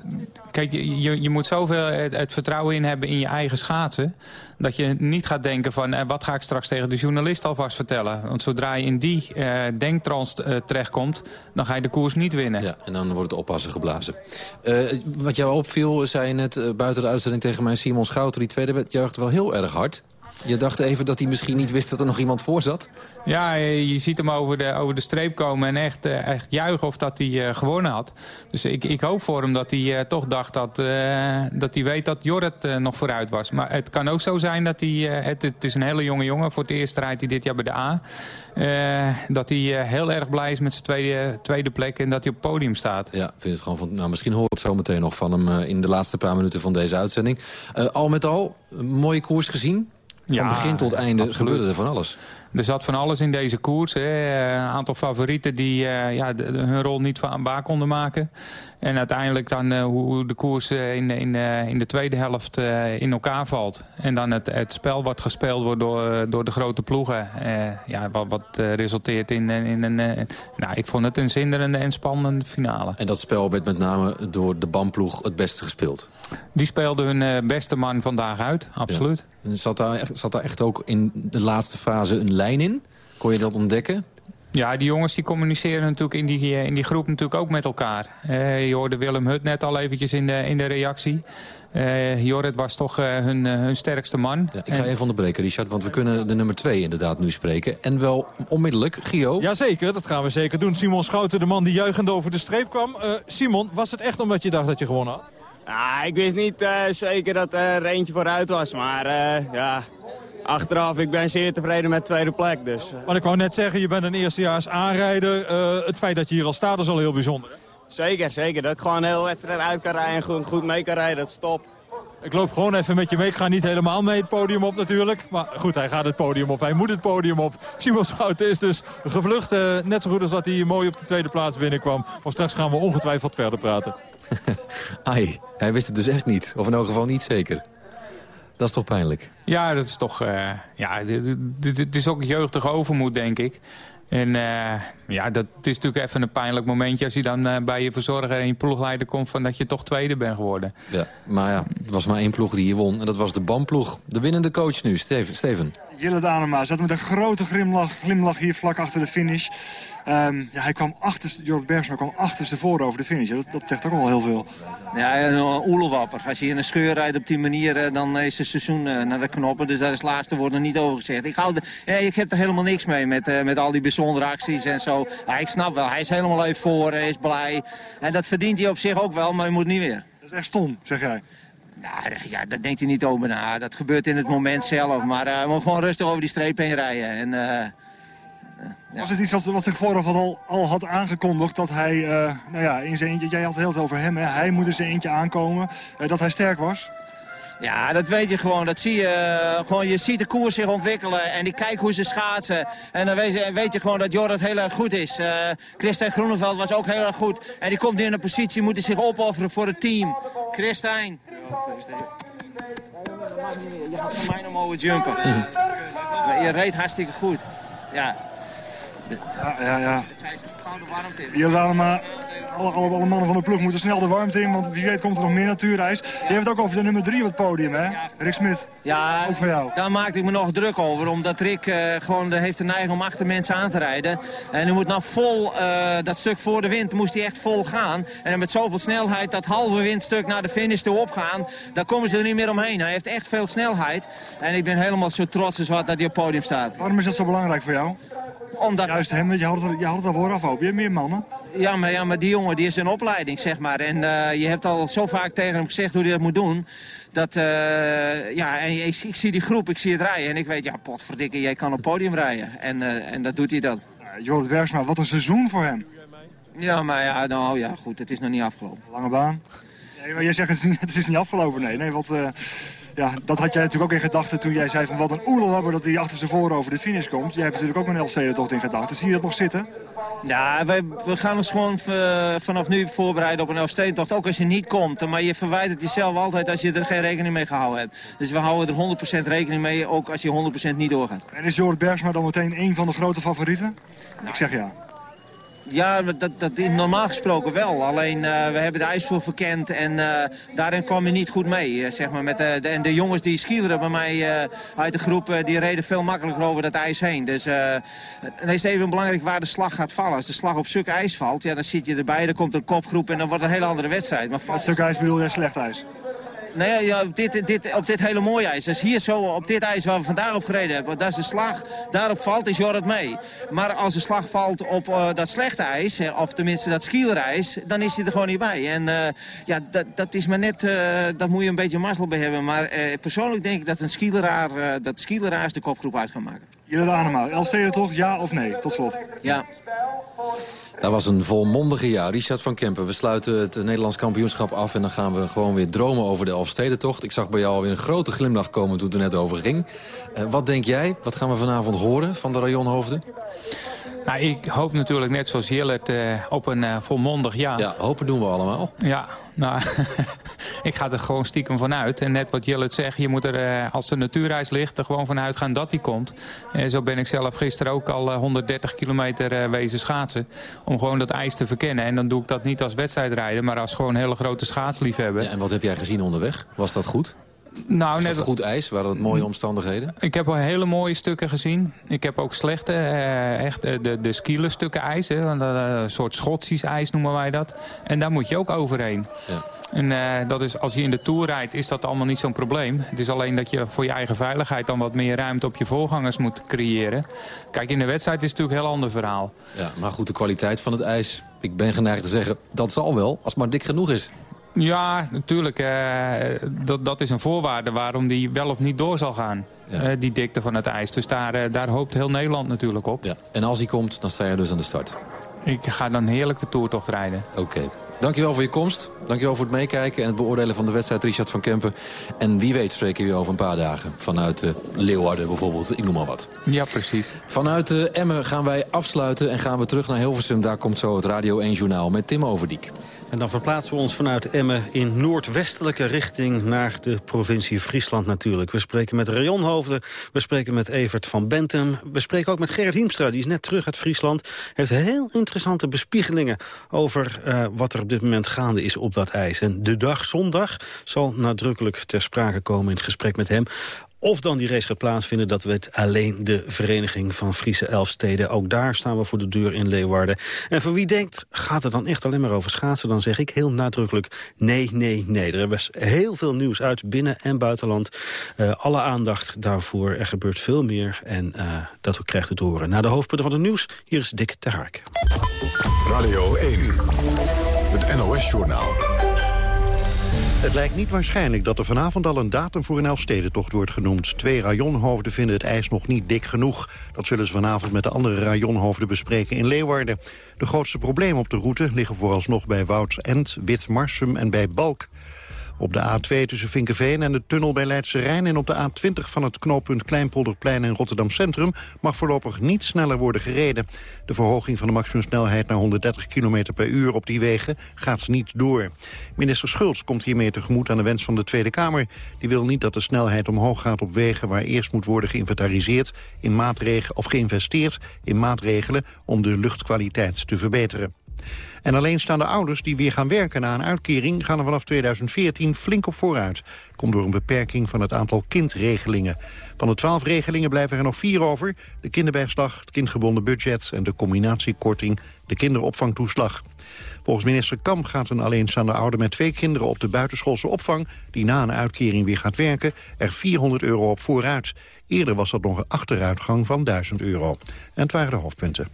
S17: kijk, je, je moet zoveel het, het, vertrouwen in hebben in je eigen schaatsen... dat je niet gaat denken van, uh, wat ga ik straks tegen de journalist alvast vertellen? Want zodra je in die denktrans terechtkomt, dan ga je de koers niet winnen.
S13: Ja, en dan wordt het oppassen geblazen. wat jou opviel, zei je net buiten de uitzending tegen mij... Simon Schouten, die tweede werd wel heel erg hard... Je dacht even dat hij misschien niet wist dat er nog iemand voor zat?
S17: Ja, je ziet hem over de, over de streep komen en echt, uh, echt juichen of dat hij uh, gewonnen had. Dus ik, ik hoop voor hem dat hij uh, toch dacht dat, dat hij weet dat Jorrit nog vooruit was. Maar het kan ook zo zijn dat hij... Het, het, is een hele jonge jongen. Voor het eerst rijdt hij dit jaar bij de A. dat hij heel erg blij is met zijn tweede, tweede plek en dat hij op het podium staat.
S13: Ja, vind het gewoon van... Nou, misschien hoort het zo meteen nog van hem in de laatste paar minuten van deze uitzending. al met al, een mooie koers gezien? Van begin tot einde absoluut. gebeurde er van alles.
S17: Er zat van alles in deze koers. Hè. Een aantal favorieten die uh, ja, hun rol niet waar konden maken. En uiteindelijk dan uh, hoe de koers uh, in, in, in de tweede helft in elkaar valt. En dan het, het spel wat gespeeld wordt door, door de grote ploegen. ja, wat wat resulteert in, in een... nou, ik vond het een zinderende en spannende finale.
S13: En dat spel werd met name door de BAM-ploeg het beste gespeeld?
S17: Die speelde hun beste man vandaag uit, absoluut.
S13: Ja. Zat, daar echt, zat daar echt ook in de laatste fase een lijn in? Kon je dat ontdekken?
S17: Ja, die jongens die communiceren natuurlijk in die, in die groep natuurlijk ook met elkaar. Uh, je hoorde Willem Hut net al eventjes in de, in de reactie. Uh, Jorrit was toch uh, hun, hun sterkste man.
S13: Ja, ik ga even onderbreken, Richard, want we kunnen de nummer 2 inderdaad nu spreken. En wel onmiddellijk, Gio.
S18: Jazeker, dat gaan we zeker doen. Simon Schouten, de man die juichend over de streep kwam. Simon, was het echt omdat je dacht dat je gewonnen had?
S21: Ja, ik wist niet zeker dat er eentje vooruit was, maar ja achteraf, ik ben zeer tevreden met de tweede plek. Dus.
S18: Maar ik wou net zeggen, je bent een eerstejaars aanrijder. Uh, het feit dat je hier al staat is al heel bijzonder. Hè?
S21: Zeker, zeker. Dat ik gewoon heel wedstrijd uit kan rijden en goed, goed mee kan rijden, dat is top.
S18: Ik loop gewoon even met je mee. Ik ga niet helemaal mee het podium op natuurlijk. Maar goed, hij gaat het podium op. Hij moet het podium op. Simon Schouten is dus gevlucht. Uh, net zo goed als dat hij mooi op de tweede plaats binnenkwam. Maar straks gaan we ongetwijfeld verder praten.
S13: Ai, hij wist het dus echt niet. Of in elk geval niet zeker. Dat is toch pijnlijk?
S17: Ja, dat is toch... Uh, ja, dit is ook jeugdige overmoed, denk ik. En uh, ja, dat is natuurlijk even een pijnlijk momentje... als je dan uh, bij je verzorger en je ploegleider komt... van dat je toch tweede bent geworden.
S13: Ja, maar ja, het was maar één ploeg die hier won. En dat was de BAM-ploeg. De winnende coach nu, Steven. Steven.
S15: Jelle Danema zat met een grote glimlach, glimlach hier vlak achter de finish. Ehm, ja, hij kwam achterste, Jorrit Bergsma kwam achterstevoren over de finish. Dat, dat zegt ook al heel veel.
S16: Ja, een oelewapper. Als je in een scheur rijdt op die manier, eh, dan is het seizoen eh, naar de knoppen. Dus daar is het laatste woord nog niet over gezegd. Ik, hou de, ja, ik heb er helemaal niks mee met, uh, met al die bijzondere acties en zo. Ja, ik snap wel, hij is helemaal even voor, is blij. En dat verdient hij op zich ook wel, maar hij moet niet weer.
S15: Dat is echt stom, zeg jij.
S16: Nou, ja, dat denkt hij niet over na. Dat gebeurt in het moment zelf. Maar uh, hij moet gewoon rustig over die streep heen rijden. En, uh,
S15: ja. Was het iets wat, wat zich vooraf al, al had aangekondigd dat hij, uh, nou ja, in zijn eentje, jij had het heel veel over hem, hè? hij moet er zijn eentje aankomen, dat hij sterk was?
S16: Ja, dat weet je gewoon. Dat zie je, gewoon, je ziet de koers zich ontwikkelen en die kijkt hoe ze schaatsen. En dan weet je, weet je gewoon dat Jorrit heel erg goed is. Uh, Christijn Groeneveld was ook heel erg goed. En die komt nu in een positie, moet zich opofferen voor het team. Christijn. Je gaat van mij nog mogen jumpen. Je reed hartstikke goed. Ja.
S15: Ja, ja, ja. Hier allemaal, alle, alle, alle, mannen van de ploeg moeten snel de warmte in, want wie weet komt er nog meer natuurreis. Je hebt het ook over de nummer 3 op het podium, hè? Rick Smit.
S16: Ja,
S15: ook voor jou.
S16: daar maakte ik me nog druk over, omdat Rick uh, gewoon de, heeft de neiging om achter mensen aan te rijden. En hij moet nou vol, uh, dat stuk voor de wind, moest hij echt vol gaan. En met zoveel snelheid dat halve windstuk naar de finish toe opgaan, daar komen ze er niet meer omheen. Hij heeft echt veel snelheid. En ik ben helemaal zo trots als wat dat hij op het podium staat.
S15: Waarom is dat zo belangrijk voor jou?
S16: Omdat...
S15: Juist hem, je had, het, je had het al vooraf op. Je hebt meer mannen.
S16: Ja maar, ja, maar die jongen die is in opleiding, zeg maar. En uh, je hebt al zo vaak tegen hem gezegd hoe hij dat moet doen. Dat, uh, ja, en ik, ik, zie die groep, ik zie het rijden. En ik weet, ja, potverdikke, jij kan op podium rijden. En, uh, en dat doet hij dan.
S15: Jorrit Bergsma, wat een seizoen voor hem.
S16: Ja, maar ja, nou ja, goed, het is nog niet afgelopen.
S15: Lange baan. Nee, maar jij zegt het is, het is niet afgelopen, nee. Nee, wat... Ja, dat had jij natuurlijk ook in gedachten toen jij zei van wat een oedelhubber dat hij achter zijn voren over de finish komt. Jij hebt natuurlijk ook een Elfstedentocht in gedachten. Zie je dat nog zitten?
S16: Ja, wij, we gaan ons gewoon vanaf nu voorbereiden op een Elfstedentocht. Ook als je niet komt. Maar je verwijt het jezelf altijd als je er geen rekening mee gehouden hebt. Dus we houden er 100% rekening mee, ook als je 100% niet doorgaat.
S15: En is Jorrit Bergsma dan meteen een van de grote favorieten? Nou, Ik zeg ja.
S16: Ja, dat, dat, normaal gesproken wel. Alleen uh, we hebben de ijsvoer verkend en uh, daarin kwam je niet goed mee. Uh, zeg maar, met de, de, en de jongens die skieleren bij mij uit de groep, die reden veel makkelijker over dat ijs heen. Dus het is even belangrijk waar de slag gaat vallen. Als de slag op stuk ijs valt, ja, dan zit je erbij, dan komt een kopgroep en dan wordt het een hele andere wedstrijd. Maar
S15: stuk ijs bedoel je slecht ijs?
S16: Nee, ja, op, dit, op dit hele mooie ijs. Dus hier zo, op dit ijs waar we vandaag op gereden hebben. Dat is de slag. Daarop valt, is Jorrit mee. Maar als de slag valt op uh, dat slechte ijs, of tenminste dat skielerijs, dan is hij er gewoon niet bij. En uh, ja, dat, dat is maar net, uh, dat moet je een beetje mazzel bij hebben. Maar persoonlijk denk ik dat een skieleraar, dat skieleraars de kopgroep uit gaan maken.
S15: Jullie allemaal. LC toch, ja of nee? Tot slot.
S16: Ja.
S13: Dat was een volmondige jaar. Richard van Kempen, we sluiten het Nederlands kampioenschap af... en dan gaan we gewoon weer dromen over de Elfstedentocht. Ik zag bij jou alweer een grote glimlach komen toen het er net over ging. Uh, wat denk jij? Wat gaan we vanavond horen van de rayonhoofden?
S17: Nou, ik hoop natuurlijk net zoals Jillet uh, op een uh, volmondig jaar.
S13: Ja, hopen doen we allemaal.
S17: Ja, nou, ik ga er gewoon stiekem vanuit. En net wat Jillet zegt, je moet er uh, als de natuurreis ligt... er gewoon vanuit gaan dat die komt. En zo ben ik zelf gisteren ook al 130 kilometer wezen schaatsen. Om gewoon dat ijs te verkennen. En dan doe ik dat niet als wedstrijdrijden, maar als gewoon hele grote schaatsliefhebber.
S13: Ja, en wat heb jij gezien onderweg? Was dat goed?
S17: Nou,
S13: net... goed ijs? Waren het mooie omstandigheden?
S17: Ik heb wel hele mooie stukken gezien. Ik heb ook slechte, uh, echt uh, de, de skieler stukken ijs. Hè. Een soort Schotsisch ijs noemen wij dat. En daar moet je ook overheen. Ja. En dat is, als je in de Tour rijdt, is dat allemaal niet zo'n probleem. Het is alleen dat je voor je eigen veiligheid dan wat meer ruimte op je voorgangers moet creëren. Kijk, in de wedstrijd is het natuurlijk een heel ander verhaal.
S13: Ja, maar goed, de kwaliteit van het ijs, ik ben geneigd te zeggen, dat zal wel, als het maar dik genoeg is.
S17: Ja, natuurlijk. Uh, dat, dat is een voorwaarde waarom die wel of niet door zal gaan. Ja. Uh, die dikte van het ijs. Dus daar, uh, daar hoopt heel Nederland natuurlijk op.
S13: Ja. En als hij komt, dan sta je dus aan de start.
S17: Ik ga dan heerlijk de toertocht rijden.
S13: Oké. Okay. Dankjewel voor je komst. Dankjewel voor het meekijken en het beoordelen van de wedstrijd Richard van Kempen. En wie weet spreken we over een paar dagen. Vanuit uh, Leeuwarden bijvoorbeeld, ik noem maar wat.
S17: Ja, precies.
S13: Vanuit uh, Emmen gaan wij afsluiten en gaan we terug naar Hilversum. Daar komt zo het Radio 1 Journaal met Tim Overdiek.
S2: En dan verplaatsen we ons vanuit Emmen in noordwestelijke richting... naar de provincie Friesland natuurlijk. We spreken met Rayon Hoofden, we spreken met Evert van Bentum... we spreken ook met Gerrit Hiemstra, die is net terug uit Friesland. heeft heel interessante bespiegelingen over uh, wat er op dit moment gaande is op dat ijs. En de dag zondag zal nadrukkelijk ter sprake komen in het gesprek met hem
S22: of dan die race gaat plaatsvinden, dat weet alleen de Vereniging van Friese Elfsteden. Ook daar staan we voor de deur in Leeuwarden. En voor wie denkt, gaat het dan echt alleen maar over schaatsen? Dan zeg ik heel nadrukkelijk nee, nee, nee. Er is heel veel nieuws uit binnen- en buitenland. Uh, alle aandacht daarvoor. Er gebeurt veel meer en uh, dat krijgt het horen. Na de hoofdpunten van het nieuws, hier is Dick Terhark.
S1: Radio 1, NOS-journaal.
S2: Het lijkt niet waarschijnlijk dat er vanavond al een datum voor een Elfstedentocht wordt genoemd. Twee rajonhoofden vinden het ijs nog niet dik genoeg. Dat zullen ze vanavond met de andere rajonhoofden bespreken in Leeuwarden. De grootste problemen op de route liggen vooralsnog bij Wouds-End, Witmarsum en bij Balk. Op de A2 tussen Vinkenveen en de tunnel bij Leidse Rijn... en op de A20 van het knooppunt Kleinpolderplein in Rotterdam Centrum... mag voorlopig niet sneller worden gereden. De verhoging van de maximumsnelheid naar 130 km per uur op die wegen gaat niet door. Minister Schultz komt hiermee tegemoet aan de wens van de Tweede Kamer. Die wil niet dat de snelheid omhoog gaat op wegen... waar eerst moet worden geïnventariseerd in maatregelen, of geïnvesteerd in maatregelen... om de luchtkwaliteit te verbeteren. En alleenstaande ouders die weer gaan werken na een uitkering... gaan er vanaf 2014 flink op vooruit. Komt door een beperking van het aantal kindregelingen. Van de twaalf regelingen blijven er nog vier over. De kinderbijslag, het kindgebonden budget en de combinatiekorting... de kinderopvangtoeslag. Volgens minister Kamp gaat een alleenstaande ouder met twee kinderen op de buitenschoolse opvang, die na een uitkering weer gaat werken, er 400 euro op vooruit. Eerder was dat nog een achteruitgang van 1000 euro. En het waren de hoofdpunten.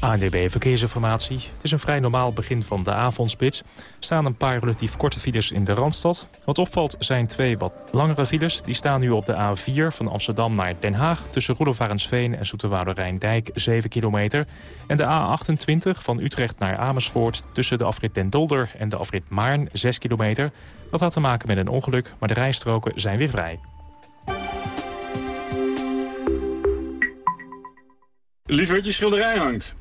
S4: ANDB Verkeersinformatie. Het is een vrij normaal begin van de avondspits. Staan een paar relatief korte files in de Randstad. Wat opvalt zijn twee wat langere files. Die staan nu op de A4 van Amsterdam naar Den Haag... tussen Roelofarensveen en Zoeterwoude Rijndijk 7 kilometer. En de A28 van Utrecht naar Amersfoort... tussen de afrit Den Dolder en de afrit Maarn 6 kilometer. Dat had te maken met een ongeluk, maar de rijstroken zijn weer vrij.
S23: Lieverd, je schilderij hangt.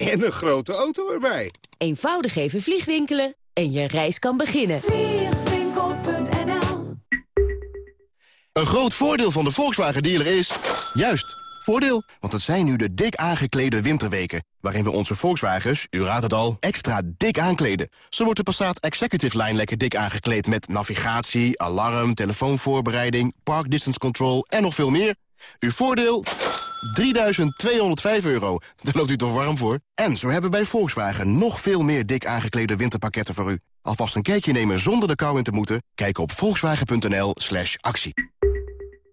S24: en een grote auto erbij.
S12: Eenvoudig even vliegwinkelen en je reis kan beginnen.
S25: Vliegwinkel.nl Een groot voordeel van de Volkswagen dealer is... Juist, voordeel. Want het zijn nu de dik aangeklede winterweken... waarin we onze Volkswagens, u raadt het al, extra dik aankleden. Zo wordt de Passat Executive Line lekker dik aangekleed... met navigatie, alarm, telefoonvoorbereiding, park distance control en nog veel meer... Uw voordeel? 3.205 euro. Daar loopt u toch warm voor? En zo hebben we bij Volkswagen nog veel meer dik aangeklede winterpakketten voor u. Alvast een kijkje nemen zonder de kou in te moeten? Kijk op volkswagen.nl slash actie.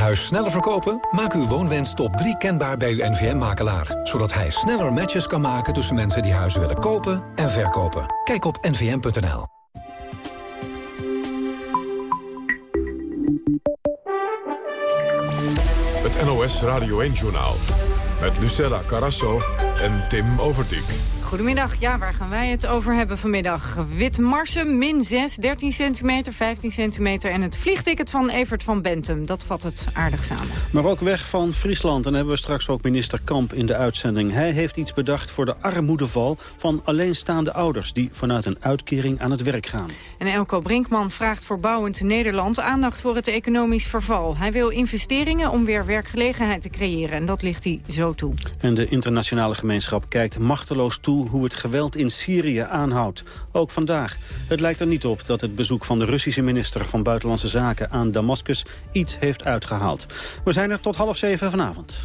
S26: Huis sneller verkopen? Maak uw woonwens top 3 kenbaar bij uw NVM-makelaar. Zodat hij sneller matches kan maken tussen mensen die huizen willen kopen en verkopen. Kijk op nvm.nl.
S1: Het NOS Radio 1-journaal. Met Lucella Carasso en Tim Overdijk.
S27: Goedemiddag, ja, waar gaan wij het over hebben vanmiddag? Witmarsen, min 6, 13 centimeter, 15 centimeter... en het vliegticket van Evert van Bentum. Dat vat het aardig samen.
S22: Maar ook weg van Friesland. En dan hebben we straks ook minister Kamp in de uitzending. Hij heeft iets bedacht voor de armoedeval van alleenstaande ouders... die vanuit een uitkering aan het werk gaan.
S27: En Elko Brinkman vraagt voor Bouwend Nederland... aandacht voor het economisch verval. Hij wil investeringen om weer werkgelegenheid te creëren. En dat ligt hij zo toe.
S22: En de internationale gemeenschap kijkt machteloos toe hoe het geweld in Syrië aanhoudt. Ook vandaag. Het lijkt er niet op dat het bezoek van de Russische minister van Buitenlandse Zaken aan Damascus iets heeft uitgehaald. We zijn er tot half zeven vanavond.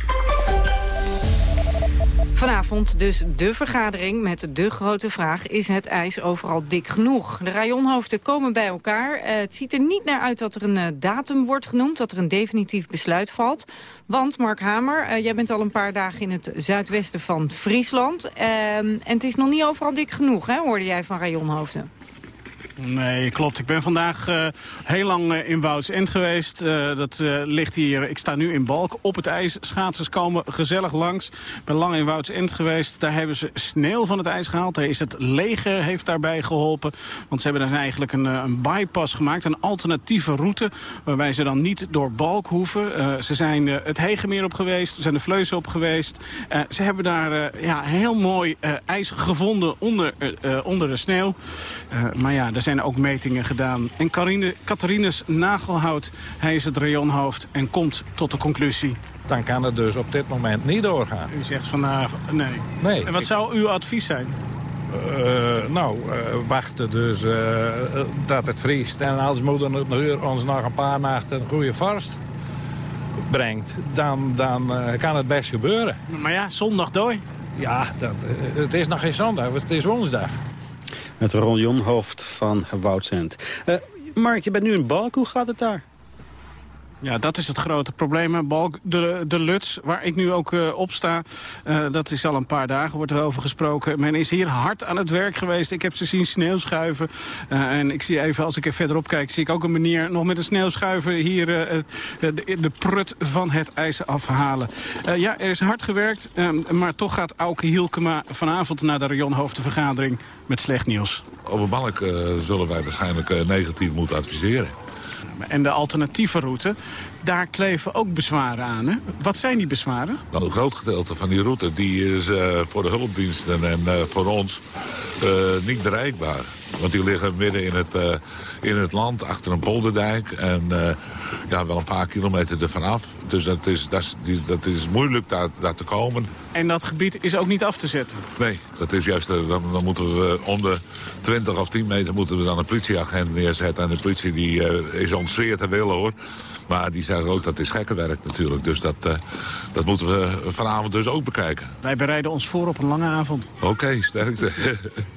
S27: Vanavond dus de vergadering met de grote vraag... is het ijs overal dik genoeg? De rajonhoofden komen bij elkaar. Eh, het ziet er niet naar uit dat er een eh, datum wordt genoemd... dat er een definitief besluit valt. Want, Mark Hamer, eh, jij bent al een paar dagen in het zuidwesten van Friesland. en het is nog niet overal dik genoeg, hè, hoorde jij van rajonhoofden.
S28: Nee, klopt. Ik ben vandaag uh, heel lang uh, in Woudsend geweest. Uh, dat ligt hier, ik sta nu in Balk, op het ijs. Schaatsers komen gezellig langs. Ik ben lang in Woudsend geweest. Daar hebben ze sneeuw van het ijs gehaald. Daar is het leger heeft daarbij geholpen. Want ze hebben daar eigenlijk een, een bypass gemaakt. Een alternatieve route waarbij ze dan niet door Balk hoeven. ze zijn het Hegemeer op geweest. Ze zijn de Vleuzen op geweest. ze hebben daar ja, heel mooi ijs gevonden onder, onder de sneeuw. maar ja, er zijn ook metingen gedaan. En Carine, Catharines Nagelhout, hij is het rayonhoofd en komt tot de conclusie.
S29: Dan kan het dus op dit moment niet doorgaan.
S28: U zegt vanavond nee.
S29: nee.
S28: En wat zou uw advies zijn?
S29: Uh, nou, uh, wachten dus uh, dat het vriest. En als moeder natuur ons nog een paar nachten een goede vorst brengt... dan, dan kan het best gebeuren.
S28: Maar ja, zondag dooi.
S29: Ja, dat, het is nog geen zondag, het is woensdag.
S22: Het Ronjonhoofd van Woudsend. Uh, Mark, je bent nu in Balk. Hoe gaat het daar?
S28: Ja, dat is het grote probleem. Balk, de, de Luts, waar ik nu ook uh, op sta, uh, dat is al een paar dagen, wordt er over gesproken. Men is hier hard aan het werk geweest. Ik heb ze zien sneeuwschuiven. Uh, en ik zie even, als ik er verderop kijk, zie ik ook een meneer nog met een sneeuwschuiven hier de, de, prut van het ijs afhalen. ja, er is hard gewerkt, maar toch gaat Auke Hielkema vanavond naar de rayonhoofdenvergadering met slecht nieuws.
S30: Over Balk zullen wij waarschijnlijk negatief moeten adviseren.
S28: En de alternatieve route, daar kleven ook bezwaren aan. Hè? Wat zijn die bezwaren?
S30: Nou, een groot gedeelte van die route die is uh, voor de hulpdiensten en uh, voor ons uh, niet bereikbaar. Want die liggen midden in het, uh, in het land, achter een polderdijk. En uh, ja, wel een paar kilometer ervan af. Dus dat is, dat is, dat is moeilijk daar, daar te komen.
S28: En dat gebied is ook niet af te zetten?
S30: Nee, dat is juist, dan, dan moeten we om de 20 of 10 meter moeten we dan een politieagent neerzetten. En de politie die, is ons zeer te willen hoor. Maar die zeggen ook dat is gekkenwerk natuurlijk. Dus dat, uh, dat moeten we vanavond dus ook bekijken.
S28: Wij bereiden ons voor op een lange avond.
S30: Oké, okay, sterkte.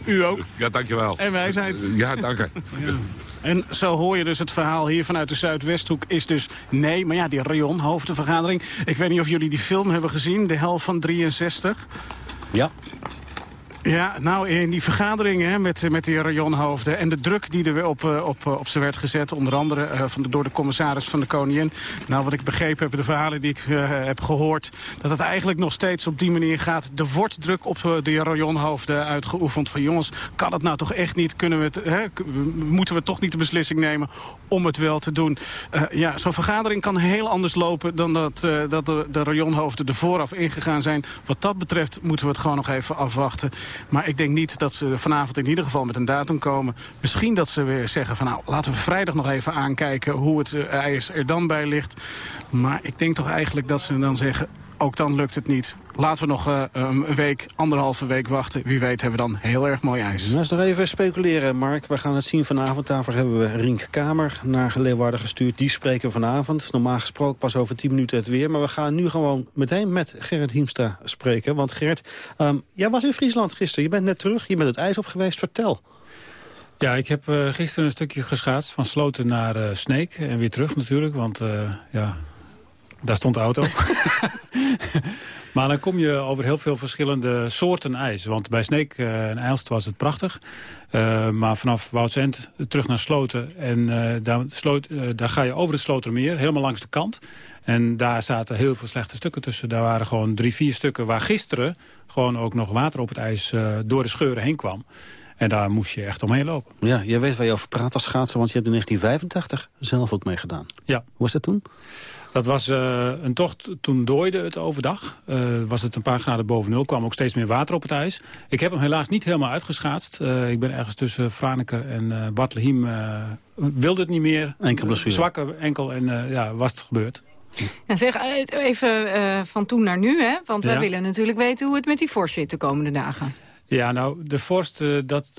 S28: U ook?
S30: Ja, dankjewel.
S28: En wij zijn
S30: Ja, dank u.
S28: Ja. En zo hoor je dus het verhaal hier vanuit de Zuidwesthoek is dus nee. Maar ja, die rayonhoofdenvergadering. Ik weet niet of jullie die film hebben gezien, de helft van 63.
S22: Ja.
S28: Ja, nou in die vergaderingen met, met die rayonhoofden en de druk die er weer op, op, op ze werd gezet, onder andere uh, van de, door de commissaris van de Koningin. Nou, wat ik begrepen heb, de verhalen die ik heb gehoord, dat het eigenlijk nog steeds op die manier gaat. Er wordt druk op de rayonhoofden uitgeoefend van jongens, kan het nou toch echt niet? Kunnen we het, hè, moeten we toch niet de beslissing nemen om het wel te doen? ja, zo'n vergadering kan heel anders lopen dan dat, dat de, de rayonhoofden er vooraf ingegaan zijn. Wat dat betreft moeten we het gewoon nog even afwachten. Maar ik denk niet dat ze vanavond in ieder geval met een datum komen. Misschien dat ze weer zeggen van nou, laten we vrijdag nog even aankijken hoe het ijs er dan bij ligt. Maar ik denk toch eigenlijk dat ze dan zeggen, ook dan lukt het niet. Laten we nog uh, een week, anderhalve week wachten. Wie weet hebben we dan heel erg mooi ijs.
S22: Dat is nog even speculeren, Mark. We gaan het zien vanavond. Daarvoor hebben we Rink Kamer naar Leeuwarden gestuurd. Die spreken vanavond. Normaal gesproken pas over 10 minuten het weer. Maar we gaan nu gewoon meteen met Gerrit Hiemstra spreken. Want Gerrit, um, jij was in Friesland gisteren. Je bent net terug. Je bent het ijs op geweest. Vertel.
S31: Ja, ik heb uh, gisteren een stukje geschaatst. Van Sloten naar uh, Sneek. En weer terug natuurlijk. Want uh, ja, daar stond de auto. maar dan kom je over heel veel verschillende soorten ijs. Want bij Sneek uh, en Eilst was het prachtig. Uh, maar vanaf Woudsend terug naar Sloten. En uh, daar, sloot, daar ga je over het Slotermeer, helemaal langs de kant. En daar zaten heel veel slechte stukken tussen. Daar waren gewoon drie, vier stukken waar gisteren gewoon ook nog water op het ijs door de scheuren heen kwam. En daar moest je echt omheen lopen.
S22: Ja, jij weet waar je over praat als schaatsen, want je hebt in 1985 zelf ook meegedaan.
S31: Ja.
S22: Hoe was dat toen?
S31: Dat was uh, een tocht, toen dooide het overdag. Uh, was het een paar graden boven nul, kwam ook steeds meer water op het ijs. Ik heb hem helaas niet helemaal uitgeschaatst. Uh, ik ben ergens tussen Franeker en uh, Bart Lehiem, wilde het niet meer.
S22: Enkel blessure.
S31: Zwakke enkel en ja, was het gebeurd.
S27: Ja, zeg even van toen naar nu, hè? want wij ja. willen natuurlijk weten hoe het met die vorst zit de komende dagen.
S31: Ja, nou, de vorst, uh, dat,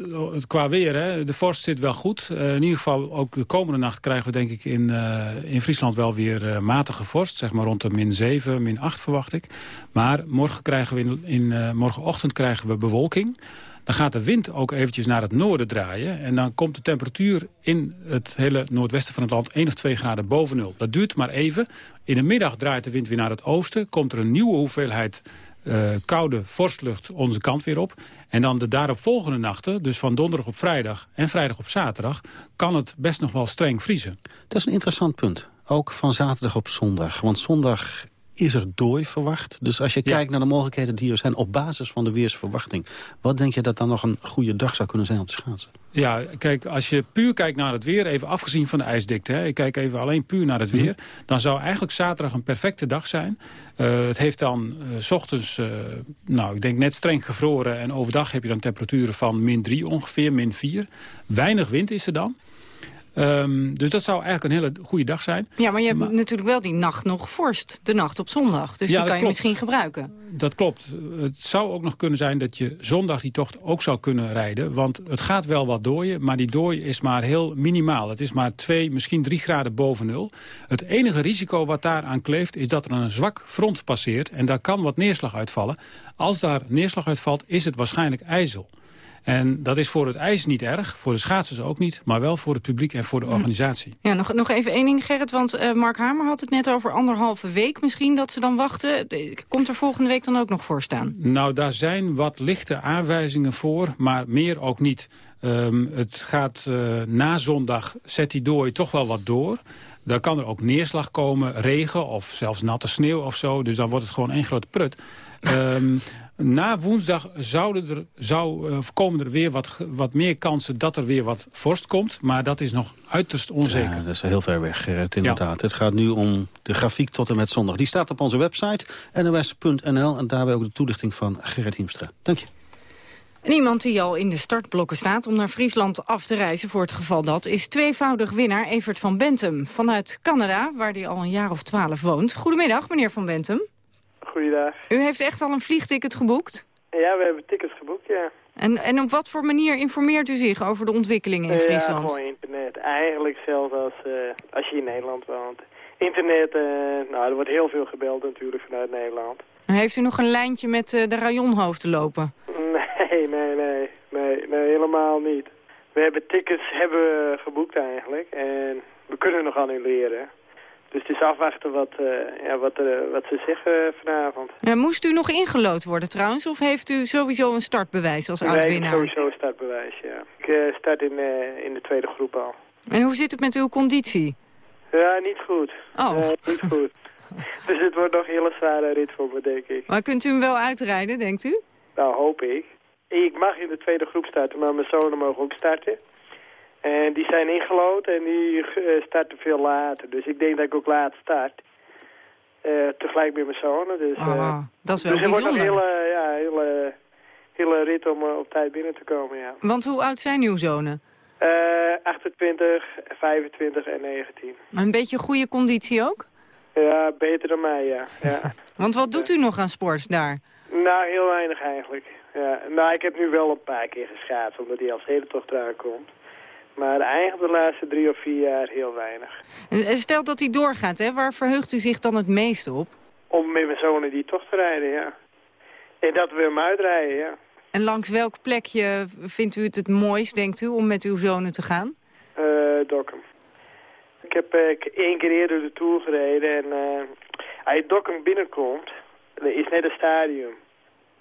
S31: qua weer, hè, de vorst zit wel goed. Uh, in ieder geval, ook de komende nacht krijgen we denk ik in, in Friesland wel weer matige vorst. Zeg maar rond de min 7, min 8 verwacht ik. Maar morgen krijgen we in, in morgenochtend krijgen we bewolking. Dan gaat de wind ook eventjes naar het noorden draaien. En dan komt de temperatuur in het hele noordwesten van het land 1 of 2 graden boven nul. Dat duurt maar even. In de middag draait de wind weer naar het oosten. Komt er een nieuwe hoeveelheid uh, koude vorstlucht onze kant weer op. En dan de daaropvolgende nachten, dus van donderdag op vrijdag en vrijdag op zaterdag... kan het best nog wel streng vriezen.
S22: Dat is een interessant punt. Ook van zaterdag op zondag. Want zondag is er dooi verwacht. Dus als je kijkt naar de mogelijkheden die er zijn op basis van de weersverwachting... wat denk je dat dan nog een goede dag zou kunnen zijn om te schaatsen?
S31: Ja, kijk, als je puur kijkt naar het weer, even afgezien van de ijsdikte... Hè, ik kijk even alleen puur naar het weer... dan zou eigenlijk zaterdag een perfecte dag zijn. Uh, het heeft dan uh, s ochtends, uh, nou, ik denk net streng gevroren... en overdag heb je dan temperaturen van min 3 ongeveer, min 4. Weinig wind is er dan. Um, dus dat zou eigenlijk een hele goede dag zijn.
S27: Ja, maar je hebt natuurlijk wel die nacht nog vorst. De nacht op zondag. Dus die kan je misschien gebruiken.
S31: Dat klopt. Het zou ook nog kunnen zijn dat je zondag die tocht ook zou kunnen rijden. Want het gaat wel wat dooien, maar die dooi is maar heel minimaal. Het is maar 2, misschien 3 graden boven nul. Het enige risico wat daar aan kleeft is dat er een zwak front passeert. En daar kan wat neerslag uitvallen. Als daar neerslag uitvalt, is het waarschijnlijk ijzel. En dat is voor het ijs niet erg, voor de schaatsers ook niet... maar wel voor het publiek en voor de organisatie.
S27: Ja, nog, nog even één ding, Gerrit, want uh, Mark Hamer had het net over anderhalve week misschien... dat ze dan wachten. Komt er volgende week dan ook nog voor staan?
S31: Nou, daar zijn wat lichte aanwijzingen voor, maar meer ook niet. Um, het gaat uh, na zondag, zet die dooi toch wel wat door... Dan kan er ook neerslag komen, regen of zelfs natte sneeuw of zo. Dus dan wordt het gewoon één grote prut. Um, Na woensdag zouden er, zou, uh, komen er weer wat, wat meer kansen dat er weer wat vorst komt. Maar dat is nog uiterst onzeker.
S22: Ja, dat is heel ver weg, Gerrit, inderdaad. Het gaat nu om de grafiek tot en met zondag. Die staat op onze website, nws.nl. En daarbij ook de toelichting van Gerrit Hiemstra. Dank je.
S27: En iemand die al in de startblokken staat om naar Friesland af te reizen voor het geval dat... is tweevoudig winnaar Evert van Bentum vanuit Canada, waar hij al een jaar of twaalf woont. Goedemiddag, meneer van Bentum.
S32: Goeiedag.
S27: U heeft echt al een vliegticket geboekt?
S32: Ja, we hebben tickets geboekt, ja.
S27: En, en op wat voor manier informeert u zich over de ontwikkelingen in uh, Friesland?
S32: Ja, gewoon internet. Eigenlijk zelfs als, uh, als je in Nederland woont. Internet, uh, nou, er wordt heel veel gebeld natuurlijk vanuit Nederland.
S27: En heeft u nog een lijntje met de rajonhoofden lopen?
S32: Nee, nee, nee, nee, nee, helemaal niet. We hebben tickets hebben geboekt eigenlijk en we kunnen nog annuleren. Dus het is afwachten wat, uh, ja, wat, uh, wat ze zeggen vanavond.
S27: Ja, moest u nog ingelood worden trouwens? Of heeft u sowieso een startbewijs als oud-winnaar?
S32: Nee, sowieso een startbewijs, ja. Ik uh, start in, in de tweede groep al.
S27: En hoe zit het met uw conditie?
S32: Ja, niet goed.
S27: Oh.
S32: niet goed. dus het wordt nog een hele zware rit voor me, denk ik.
S27: Maar kunt u hem wel uitrijden, denkt u?
S32: Nou, hoop ik. Ik mag in de tweede groep starten, maar mijn zonen mogen ook starten. En die zijn ingelood en die uh, starten veel later. Dus ik denk dat ik ook laat start. Uh, tegelijk met mijn zonen. Dus,
S27: uh, dat is wel
S32: dus
S27: bijzonder.
S32: Dus het wordt een hele, ja, hele, hele rit om op tijd binnen te komen, ja.
S27: Want hoe oud zijn uw zonen?
S32: 28, 25 en 19.
S27: Een beetje goede conditie ook?
S32: Ja, beter dan mij, ja. ja.
S27: Want wat doet u nog aan sport daar?
S32: Nou, heel weinig eigenlijk. Ja. Nou, ik heb nu wel een paar keer geschaatst, omdat die als hele tocht eraan komt. Maar eigenlijk de laatste drie of vier jaar heel weinig.
S27: En stel dat hij doorgaat, hè? waar verheugt u zich dan het meest op?
S32: Om met mijn zonen die tocht te rijden, ja. En dat we hem uitrijden, ja.
S27: En langs welk plekje vindt u het het mooist, denkt u, om met uw zonen te gaan?
S32: Uh, Dokkum. Ik heb uh, één keer eerder de Tour gereden en uh, als je Dokkum binnenkomt, er is net een stadium.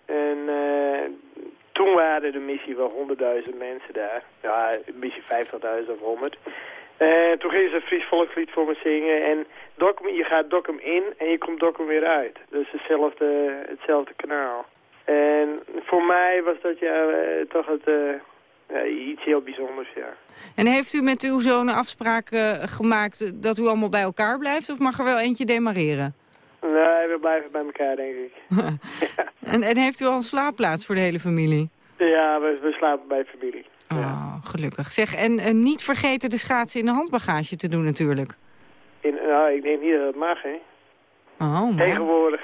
S32: En toen waren de missie wel 100.000 mensen daar. Ja, missie 50.000 of 100. En toen gingen ze Fries volkslied voor me zingen. En Dokkum, je gaat Dokkum in en je komt Dokkum weer uit. Dus hetzelfde, hetzelfde kanaal. En voor mij was dat ja, toch het, ja, iets heel bijzonders, ja.
S27: En heeft u met uw zonen afspraken gemaakt dat u allemaal bij elkaar blijft? Of mag er wel eentje demareren?
S32: Nee, we blijven bij elkaar, denk ik.
S27: en, en heeft u al een slaapplaats voor de hele familie?
S32: Ja, we, we slapen bij familie.
S27: Oh, ja. gelukkig. Zeg, en, en niet vergeten de schaatsen in de handbagage te doen natuurlijk.
S32: In, nou, ik denk niet dat het mag, hè.
S27: Oh, man.
S32: Tegenwoordig.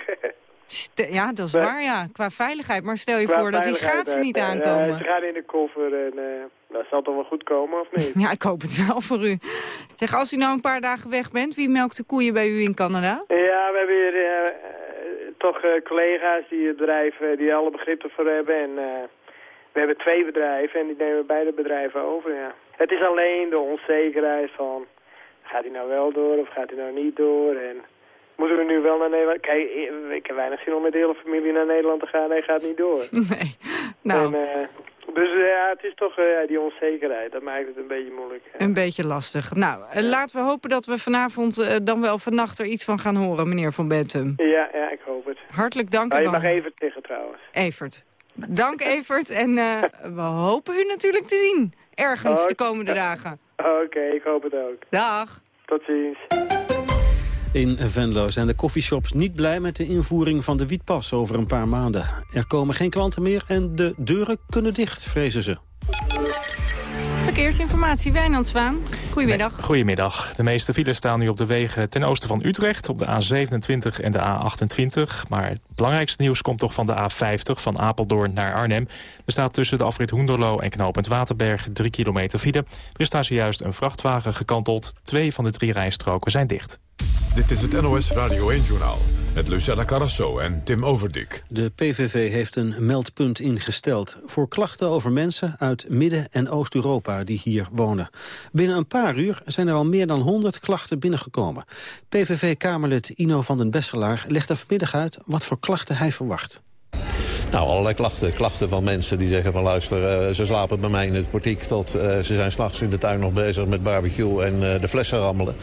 S27: Ja, dat is waar, ja. Qua veiligheid. Maar stel je voor dat die schaatsen niet
S32: eh,
S27: aankomen.
S32: eh, ze gaan in de koffer en uh, dat zal toch wel goed komen, of niet?
S27: Ja, ik hoop het wel voor u. Zeg, als u nou een paar dagen weg bent, wie melkt de koeien bij u in Canada?
S32: Ja, we hebben hier eh, toch eh, collega's die het bedrijf, eh, die alle begrip ervoor hebben. En we hebben twee bedrijven en die nemen beide bedrijven over, ja. Het is alleen de onzekerheid van, gaat hij nou wel door of gaat hij nou niet door? En moeten we nu wel naar Nederland? Kijk, ik heb weinig zin om met de hele familie naar Nederland te gaan. Nee, gaat niet door.
S27: Nee. Nou,
S32: En, dus eh, ja, het is toch eh, die onzekerheid. Dat maakt het een beetje moeilijk.
S27: een beetje lastig. Nou, eh, laten we hopen dat we vanavond dan wel vannacht er iets van gaan horen, meneer Van Bentum.
S32: Ja, ja, ik hoop het.
S27: Hartelijk dank. En
S32: je mag even tegen trouwens.
S27: Evert. Dank Evert en we hopen u natuurlijk te zien. Ergens de komende dagen.
S32: Oké, ik hoop het ook.
S27: Dag.
S32: Tot ziens.
S22: In Venlo zijn de koffieshops niet blij met de invoering van de wietpas over een paar maanden. Er komen geen klanten meer en de deuren kunnen dicht, vrezen ze.
S27: Verkeersinformatie, Wijnand Zwaan. Goedemiddag.
S4: Goedemiddag. De meeste files staan nu op de wegen ten oosten van Utrecht... op de A27 en de A28. Maar het belangrijkste nieuws komt toch van de A50 van Apeldoorn naar Arnhem. Er staat tussen de afrit Hoenderloo en knooppunt Waterberg 3 kilometer file. Er is daar zojuist een vrachtwagen gekanteld. Twee van de drie rijstroken zijn dicht.
S1: Dit is het NOS Radio 1-journaal met Lucella Carrasso en Tim Overdik.
S22: De PVV heeft een meldpunt ingesteld voor klachten over mensen uit Midden- en Oost-Europa die hier wonen. Binnen een paar uur zijn er al meer dan 100 klachten binnengekomen. PVV-Kamerlid Ino van den Besselaar legt er vanmiddag uit wat voor klachten hij verwacht.
S33: Nou, allerlei klachten. Klachten van mensen die zeggen van luister, eh, ze slapen bij mij in het portiek... tot eh, ze zijn s'nachts in de tuin nog bezig met barbecue en eh, de flessen rammelen.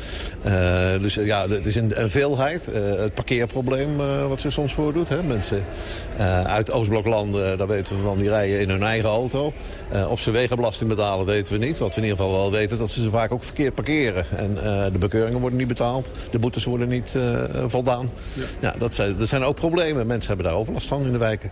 S33: Dus ja, het is een, een veelheid. Het parkeerprobleem wat zich soms voordoet. Hè. Mensen uit Oostbloklanden, daar weten we van, die rijden in hun eigen auto. Of ze wegenbelasting betalen, weten we niet. Wat we in ieder geval wel weten, dat ze ze vaak ook verkeerd parkeren. En de bekeuringen worden niet betaald. De boetes worden niet voldaan. Ja. dat, zijn, dat zijn ook problemen. Mensen hebben daar overlast van in de wijken.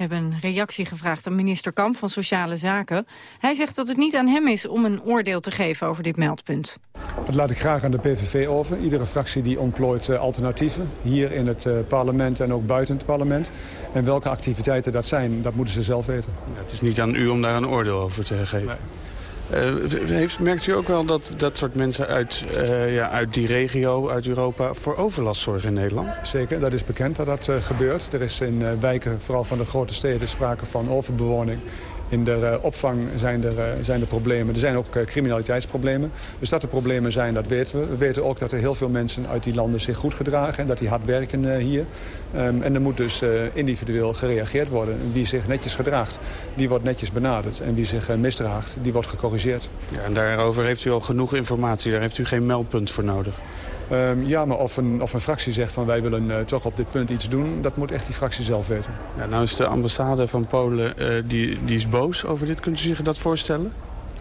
S27: We hebben een reactie gevraagd aan minister Kamp van Sociale Zaken. Hij zegt dat het niet aan hem is om een oordeel te geven over dit meldpunt.
S34: Dat laat ik graag aan de PVV over. Iedere fractie die ontplooit uh, alternatieven. Hier in het uh, parlement en ook buiten het parlement. En welke activiteiten dat zijn, dat moeten ze zelf weten.
S35: Ja, het is niet aan u om daar een oordeel over te geven. Nee. Uh, heeft, merkt u ook wel dat dat soort mensen uit, uh, ja, uit die regio, uit Europa, voor overlast zorgen in Nederland?
S34: Zeker, dat is bekend dat dat uh, gebeurt. Er is in wijken, vooral van de grote steden, sprake van overbewoning. In de opvang zijn er, zijn er problemen. Er zijn ook criminaliteitsproblemen. Dus dat er problemen zijn, dat weten we. We weten ook dat er heel veel mensen uit die landen zich goed gedragen... en dat die hard werken hier. Um, en er moet dus individueel gereageerd worden. En wie zich netjes gedraagt, die wordt netjes benaderd. En wie zich misdraagt, die wordt gecorrigeerd.
S35: Ja, en daarover heeft u al genoeg informatie. Daar heeft u geen meldpunt voor nodig.
S34: Um, ja, maar of een, of een fractie zegt van wij willen uh, toch op dit punt iets doen... dat moet echt die fractie zelf weten.
S35: Ja, nou is de ambassade van Polen uh, die, die is boos over dit. Kunt u zich dat voorstellen?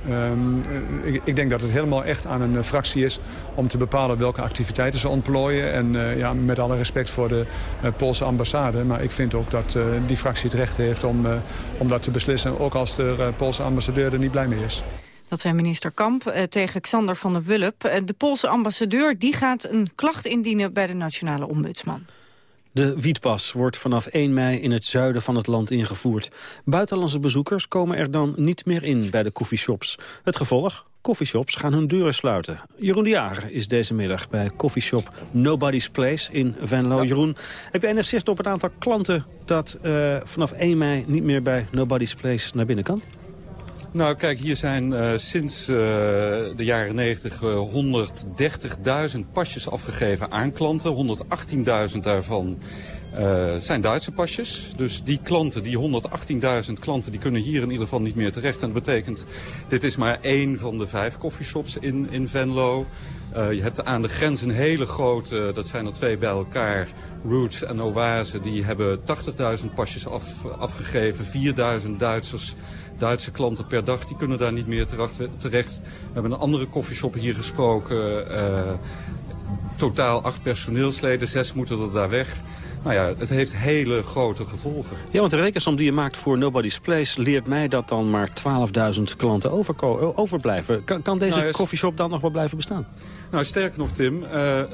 S34: Um, ik, ik, denk dat het helemaal echt aan een fractie is om te bepalen welke activiteiten ze ontplooien. En uh, ja, met alle respect voor de uh, Poolse ambassade. Maar ik vind ook dat die fractie het recht heeft om, om dat te beslissen. Ook als de Poolse ambassadeur er niet blij mee is.
S27: Dat zei minister Kamp eh, tegen Xander van der Wulp. Eh, de Poolse ambassadeur die gaat een klacht indienen bij de nationale ombudsman.
S22: De wietpas wordt vanaf 1 mei in het zuiden van het land ingevoerd. Buitenlandse bezoekers komen er dan niet meer in bij de koffieshops. Het gevolg? Koffieshops gaan hun deuren sluiten. Jeroen de Jager is deze middag bij koffieshop Nobody's Place in Venlo. Ja. Jeroen, heb je enig zicht op het aantal klanten dat uh, vanaf 1 mei niet meer bij Nobody's Place naar binnen kan?
S36: Nou kijk, hier zijn uh, sinds uh, de jaren 90 uh, 130.000 pasjes afgegeven aan klanten. 118.000 daarvan zijn Duitse pasjes. Dus die klanten, die 118.000 klanten, die kunnen hier in ieder geval niet meer terecht. En dat betekent, dit is maar één van de vijf koffieshops in, in Venlo. Je hebt aan de grens een hele grote, dat zijn er twee bij elkaar, Roots en Oase. Die hebben 80.000 pasjes af, afgegeven, 4.000 Duitsers. Duitse klanten per dag, die kunnen daar niet meer terecht. We hebben een andere koffieshop hier gesproken. Uh, totaal acht personeelsleden, zes moeten er daar weg. Nou ja, het heeft hele grote gevolgen.
S22: Ja, want de rekensom die je maakt voor Nobody's Place... leert mij dat dan maar 12.000 klanten overblijven. Kan, kan deze nou, koffieshop dan nog wel blijven bestaan?
S36: Nou, sterker nog, Tim, eh, eh,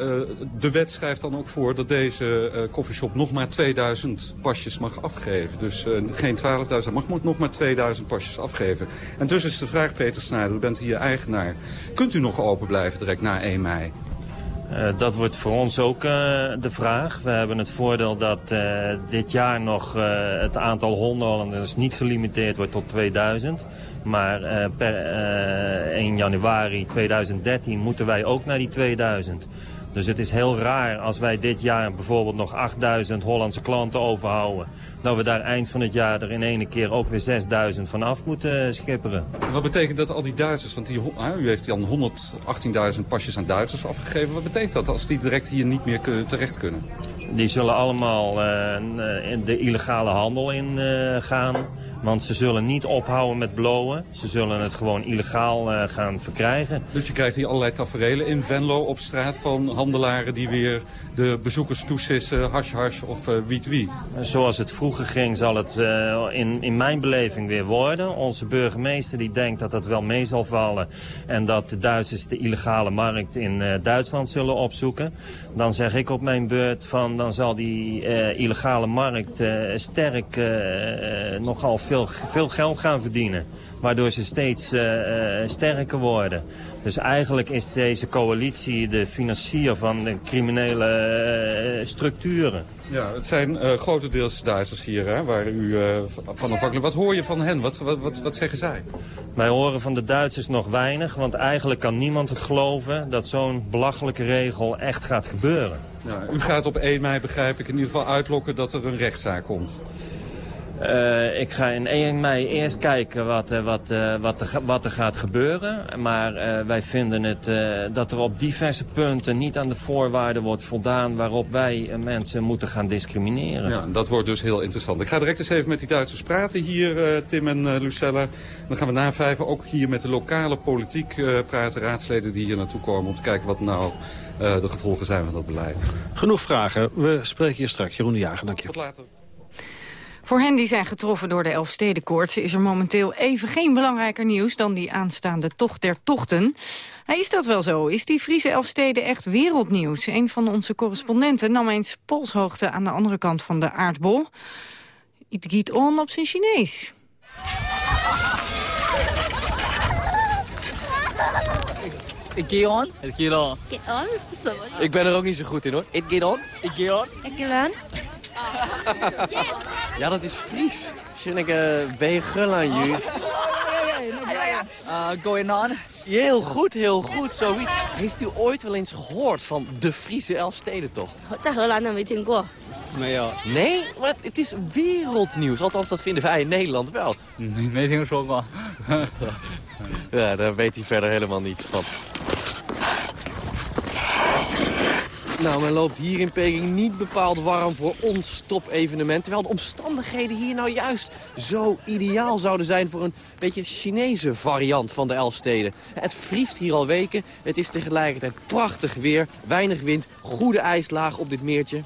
S36: de wet schrijft dan ook voor dat deze uh, coffeeshop nog maar 2000 pasjes mag afgeven. Dus geen 12.000, mag nog maar 2000 pasjes afgeven. En dus is de vraag, Peter Snijder, u bent hier eigenaar. Kunt u nog open blijven direct na 1 mei?
S37: Dat wordt voor ons ook de vraag. We hebben het voordeel dat dit jaar nog het aantal hondenholders niet gelimiteerd wordt tot 2000. Maar per 1 januari 2013 moeten wij ook naar die 2000. Dus het is heel raar als wij dit jaar bijvoorbeeld nog 8000 Hollandse klanten overhouden. Dat we daar eind van het jaar er in ene keer ook weer 6000 van af moeten schipperen.
S36: Wat betekent dat al die Duitsers, want die, u heeft dan 118.000 pasjes aan Duitsers afgegeven. Wat betekent dat als die direct hier niet meer terecht kunnen?
S37: Die zullen allemaal uh, de illegale handel in uh, gaan. Want ze zullen niet ophouden met blowen. Ze zullen het gewoon illegaal uh, gaan verkrijgen.
S36: Dus je krijgt hier allerlei taferelen in Venlo op straat van handelaren die weer de bezoekers toesissen, hash hash of wiet wiet.
S37: Zoals het vroeger ging zal het uh, in, in mijn beleving weer worden. Onze burgemeester die denkt dat dat wel mee zal vallen. En dat de Duitsers de illegale markt in Duitsland zullen opzoeken. Dan zeg ik op mijn beurt van dan zal die illegale markt sterk nogal veel veel, geld gaan verdienen. Waardoor ze steeds sterker worden. Dus eigenlijk is deze coalitie de financier van de criminele uh, structuren.
S36: Ja, het zijn uh, grotendeels Duitsers hier, hè, waar u van afhankelijk... Wat hoor je van hen? Wat, wat, wat, wat zeggen zij?
S37: Wij horen van de Duitsers nog weinig, want eigenlijk kan niemand het geloven... dat zo'n belachelijke regel echt gaat gebeuren.
S36: Ja, u gaat op 1 mei, begrijp ik, in ieder geval uitlokken dat er een rechtszaak komt.
S37: Uh, ik ga in 1 mei eerst kijken wat, uh, wat, uh, wat, er, wat er gaat gebeuren. Maar wij vinden het dat er op diverse punten niet aan de voorwaarden wordt voldaan... waarop wij mensen moeten gaan discrimineren.
S36: Ja, dat wordt dus heel interessant. Ik ga direct eens even met die Duitsers praten hier, Tim en Lucella. Dan gaan we na vijven ook hier met de lokale politiek praten. Raadsleden die hier naartoe komen om te kijken wat nou de gevolgen zijn van dat beleid.
S22: Genoeg vragen. We spreken je straks. Jeroen de Jager, dank je.
S36: Tot later.
S27: Voor hen die zijn getroffen door de Elfstedenkoorts... is er momenteel even geen belangrijker nieuws dan die aanstaande tocht der tochten. Hij is dat wel zo? Is die Friese Elfsteden echt wereldnieuws? Een van onze correspondenten nam eens polshoogte aan de andere kant van de aardbol. Het giet on op zijn Chinees.
S35: Ik get on. Het get on.
S38: Get on?
S35: Ik ben er ook niet zo goed in hoor. It get on.
S38: Ik get on. Ik get on.
S35: Ja, dat is Fries. Je gul aan je? Uh, going on. Heel goed, heel goed, zoiets. Heeft u ooit wel eens gehoord van de Friese Elfstedentocht?
S38: Nee,
S35: ja. Nee? Maar het is wereldnieuws. Althans, dat vinden wij in Nederland wel.
S38: Nee, wel.
S35: ja, daar weet hij verder helemaal niets van. Nou, men loopt hier in Peking niet bepaald warm voor ons top-evenement. Terwijl de omstandigheden hier nou juist zo ideaal zouden zijn... voor een beetje Chinese variant van de Elfsteden. Het vriest hier al weken. Het is tegelijkertijd prachtig weer. Weinig wind, goede ijslaag op dit meertje.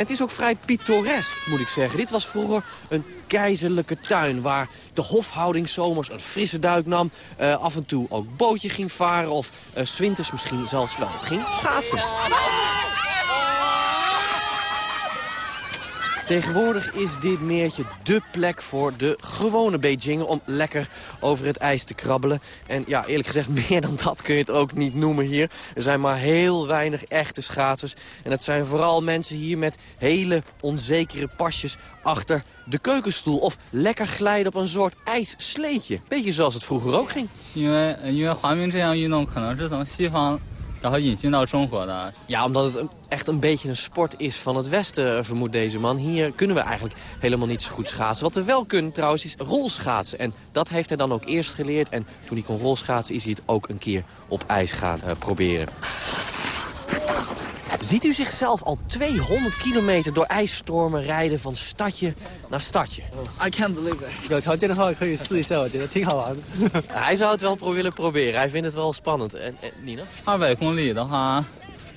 S35: Het is ook vrij pittoresk, moet ik zeggen. Dit was vroeger een keizerlijke tuin... waar de hofhouding zomers een frisse duik nam... Uh, af en toe ook bootje ging varen... of uh, zwinters misschien zelfs wel ging schaatsen. Tegenwoordig is dit meertje dé plek voor de gewone Beijingen om lekker over het ijs te krabbelen. En ja, eerlijk gezegd, meer dan dat kun je het ook niet noemen hier. Er zijn maar heel weinig echte schaatsers. En het zijn vooral mensen hier met hele onzekere pasjes achter de keukenstoel. Of lekker glijden op een soort ijssleetje. Beetje zoals het vroeger ook ging.
S38: 因为因为滑冰这项运动可能是从西方 ja,
S35: omdat het echt een beetje een sport is van het Westen, vermoedt deze man. Hier kunnen we eigenlijk helemaal niet zo goed schaatsen. Wat we wel kunnen trouwens is rolschaatsen. En dat heeft hij dan ook eerst geleerd. En toen hij kon rolschaatsen is hij het ook een keer op ijs gaan uh, proberen. Ziet u zichzelf al 200 kilometer door ijsstormen rijden van stadje naar stadje?
S38: I can't believe it.
S35: Hij zou het wel willen proberen. Hij vindt het wel spannend. En, en Nina?
S38: 200公里的话，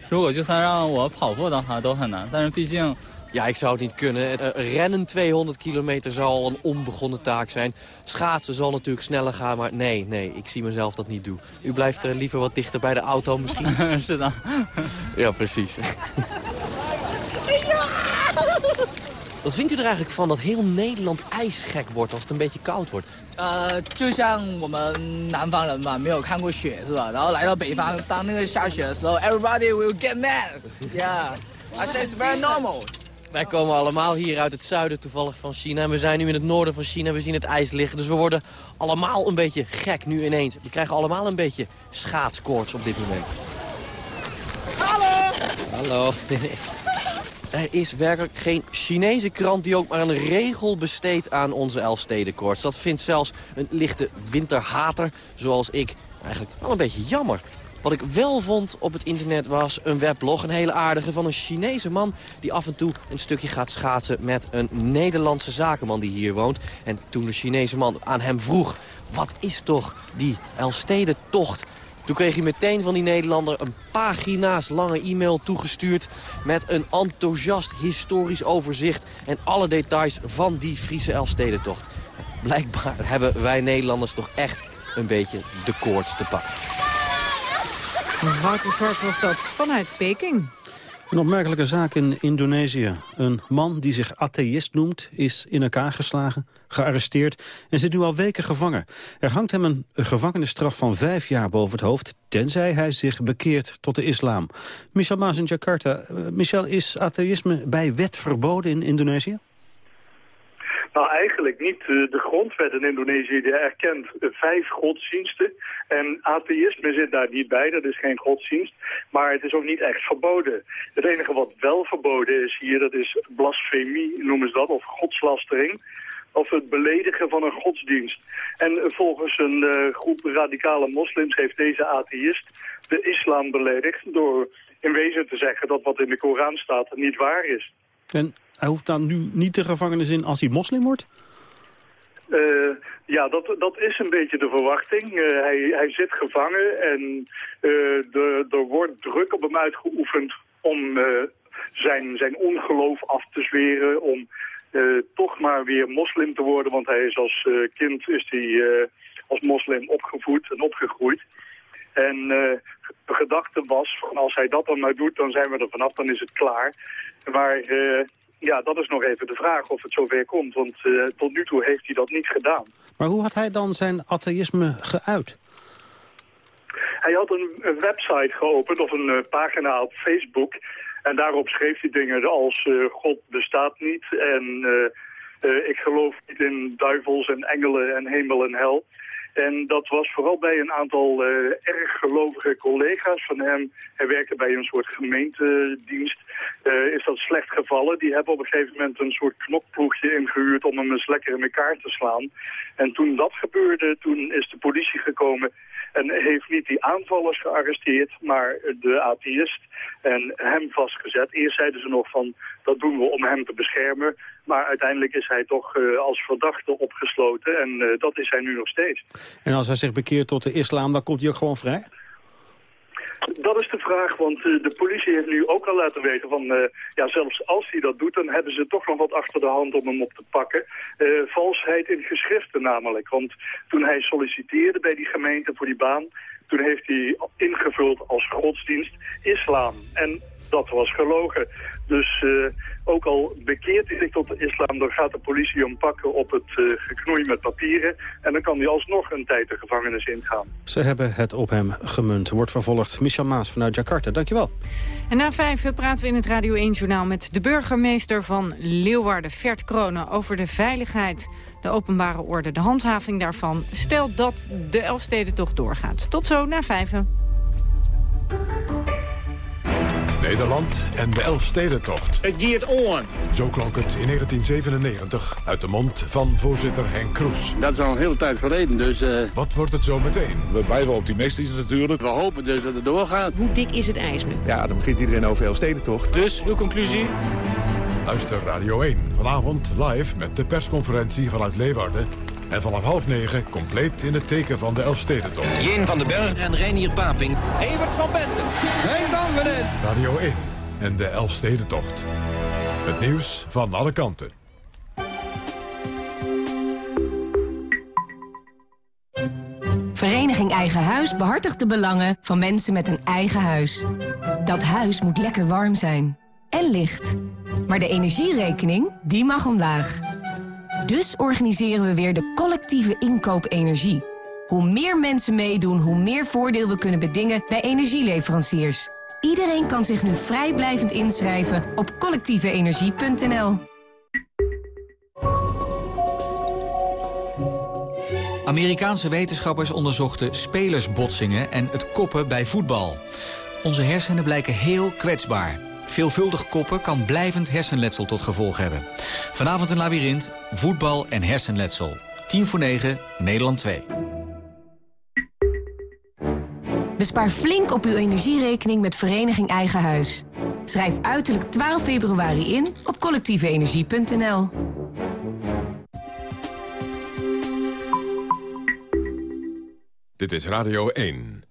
S38: 如果就算让我跑步的话都很难。但是毕竟
S35: Ja, ik zou het niet kunnen. Het, eh, rennen 200 kilometer zou al een onbegonnen taak zijn. Schaatsen zal natuurlijk sneller gaan, maar nee, nee, ik zie mezelf dat niet doen. U blijft uh, liever wat dichter bij de auto misschien? ja, precies. Wat vindt u er eigenlijk van dat heel Nederland ijsgek wordt als het een beetje koud wordt?
S39: 呃，就像我们南方人嘛，没有看过雪是吧？然后来到北方，当那个下雪的时候，everybody will get mad. Yeah, I say it's very normal.
S35: Wij komen allemaal hier uit het zuiden toevallig van China. En we zijn nu in het noorden van China. We zien het ijs liggen. Dus we worden allemaal een beetje gek nu ineens. We krijgen allemaal een beetje schaatskoorts op dit moment.
S39: Hallo!
S35: Hallo. Er is werkelijk geen Chinese krant die ook maar een regel besteedt aan onze Elfstedenkoorts. Dat vindt zelfs een lichte winterhater, zoals ik, eigenlijk wel een beetje jammer. Wat ik wel vond op het internet was een weblog, een hele aardige... van een Chinese man die af en toe een stukje gaat schaatsen... met een Nederlandse zakenman die hier woont. En toen de Chinese man aan hem vroeg... wat is toch die Elfstedentocht? Toen kreeg hij meteen van die Nederlander een pagina's lange e-mail toegestuurd... met een enthousiast historisch overzicht en alle details van die Friese Elfstedentocht. Blijkbaar hebben wij Nederlanders toch echt een beetje de koorts te pakken.
S27: Wouter Zwart was dat vanuit Peking.
S22: Een opmerkelijke zaak in Indonesië. Een man die zich atheïst noemt, is in elkaar geslagen, gearresteerd en zit nu al weken gevangen. Er hangt hem een gevangenisstraf van vijf jaar boven het hoofd, tenzij hij zich bekeert tot de islam. Michel Maas in Jakarta. Uh, Michel, is atheïsme bij wet verboden in Indonesië?
S40: Nou, eigenlijk niet. De grondwet in Indonesië die erkent vijf godsdiensten. En atheïsme zit daar niet bij, dat is geen godsdienst. Maar het is ook niet echt verboden. Het enige wat wel verboden is hier, dat is blasfemie, noemen ze dat, of godslastering of het beledigen van een godsdienst. En volgens een groep radicale moslims heeft deze atheïst de islam beledigd... door in wezen te zeggen dat wat in de Koran staat niet waar is.
S22: En hij hoeft dan nu niet de gevangenis in als hij moslim wordt?
S40: Uh, ja, dat, dat is een beetje de verwachting. Uh, hij, hij zit gevangen en uh, er wordt druk op hem uitgeoefend om zijn, zijn ongeloof af te zweren, om toch maar weer moslim te worden, want hij is als kind is hij, als moslim opgevoed en opgegroeid. En de gedachte was, als hij dat dan maar doet, dan zijn we er vanaf, dan is het klaar. Maar ja, dat is nog even de vraag of het zover komt. Want uh, tot nu toe heeft hij dat niet gedaan.
S22: Maar hoe had hij dan zijn atheïsme geuit?
S40: Hij had een, een website geopend of een uh, pagina op Facebook. En daarop schreef hij dingen als uh, God bestaat niet. En ik geloof niet in duivels en engelen en hemel en hel. En dat was vooral bij een aantal uh, erg gelovige collega's van hem. Hij werkte bij een soort gemeentedienst. Uh, is dat slecht gevallen. Die hebben op een gegeven moment een soort knokploegje ingehuurd om hem eens lekker in elkaar te slaan. En toen dat gebeurde, toen is de politie gekomen en heeft niet die aanvallers gearresteerd, maar de atheïst en hem vastgezet. Eerst zeiden ze nog van, dat doen we om hem te beschermen. Maar uiteindelijk is hij toch uh, als verdachte opgesloten en uh, dat is hij nu nog steeds.
S22: En als hij zich bekeert tot de islam, dan komt hij ook gewoon vrij?
S40: Dat is de vraag, want uh, de politie heeft nu ook al laten weten van... Uh, ja, zelfs als hij dat doet, dan hebben ze toch nog wat achter de hand om hem op te pakken. Uh, valsheid in geschriften namelijk. Want toen hij solliciteerde bij die gemeente voor die baan... toen heeft hij ingevuld als godsdienst islam. En dat was gelogen. Dus uh, ook al bekeert hij zich tot de islam, dan gaat de politie hem pakken op het uh, geknoei met papieren. En dan kan hij alsnog een tijd de gevangenis ingaan.
S22: Ze hebben het op hem gemunt. Wordt vervolgd Michel Maas vanuit Jakarta. Dankjewel.
S27: En na vijf praten we in het Radio 1-journaal met de burgemeester van Leeuwarden, Vert Kronen, over de veiligheid, de openbare orde, de handhaving daarvan. Stel dat de Elfstedentocht doorgaat. Tot zo na vijven.
S1: Nederland en de Elfstedentocht.
S41: Het giert on.
S1: Zo klonk het in 1997 uit de mond van voorzitter Henk Kroes.
S41: Dat is al een hele tijd geleden, dus... Uh...
S1: Wat wordt het zo meteen?
S30: We blijven optimistisch natuurlijk.
S41: We hopen dus dat het doorgaat.
S27: Hoe dik is het ijs nu?
S41: Ja, dan begint iedereen over Elfstedentocht.
S39: Dus, uw conclusie?
S1: Luister Radio 1 vanavond live met de persconferentie vanuit Leeuwarden. En vanaf half negen compleet in het teken van de Elfstedentocht.
S42: Jeen van den Berg en Reinier Paping.
S41: Evert van Benten. Henk Danveren.
S1: Radio 1. en de Elfstedentocht. Het nieuws van alle kanten.
S42: Vereniging Eigen Huis behartigt de belangen van mensen met een eigen huis. Dat huis moet lekker warm zijn. En licht. Maar de energierekening, die mag omlaag. Dus organiseren we weer de collectieve inkoop energie. Hoe meer mensen meedoen, hoe meer voordeel we kunnen bedingen bij energieleveranciers. Iedereen kan zich nu vrijblijvend inschrijven op collectieveenergie.nl.
S10: Amerikaanse wetenschappers onderzochten spelersbotsingen en het koppen bij voetbal. Onze hersenen blijken heel kwetsbaar. Veelvuldig koppen kan blijvend hersenletsel tot gevolg hebben. Vanavond een labyrint, voetbal en hersenletsel. 10 voor 9, Nederland 2.
S42: Bespaar flink op uw energierekening met Vereniging Eigen Huis. Schrijf uiterlijk 12 februari in op collectieveenergie.nl.
S1: Dit is Radio 1.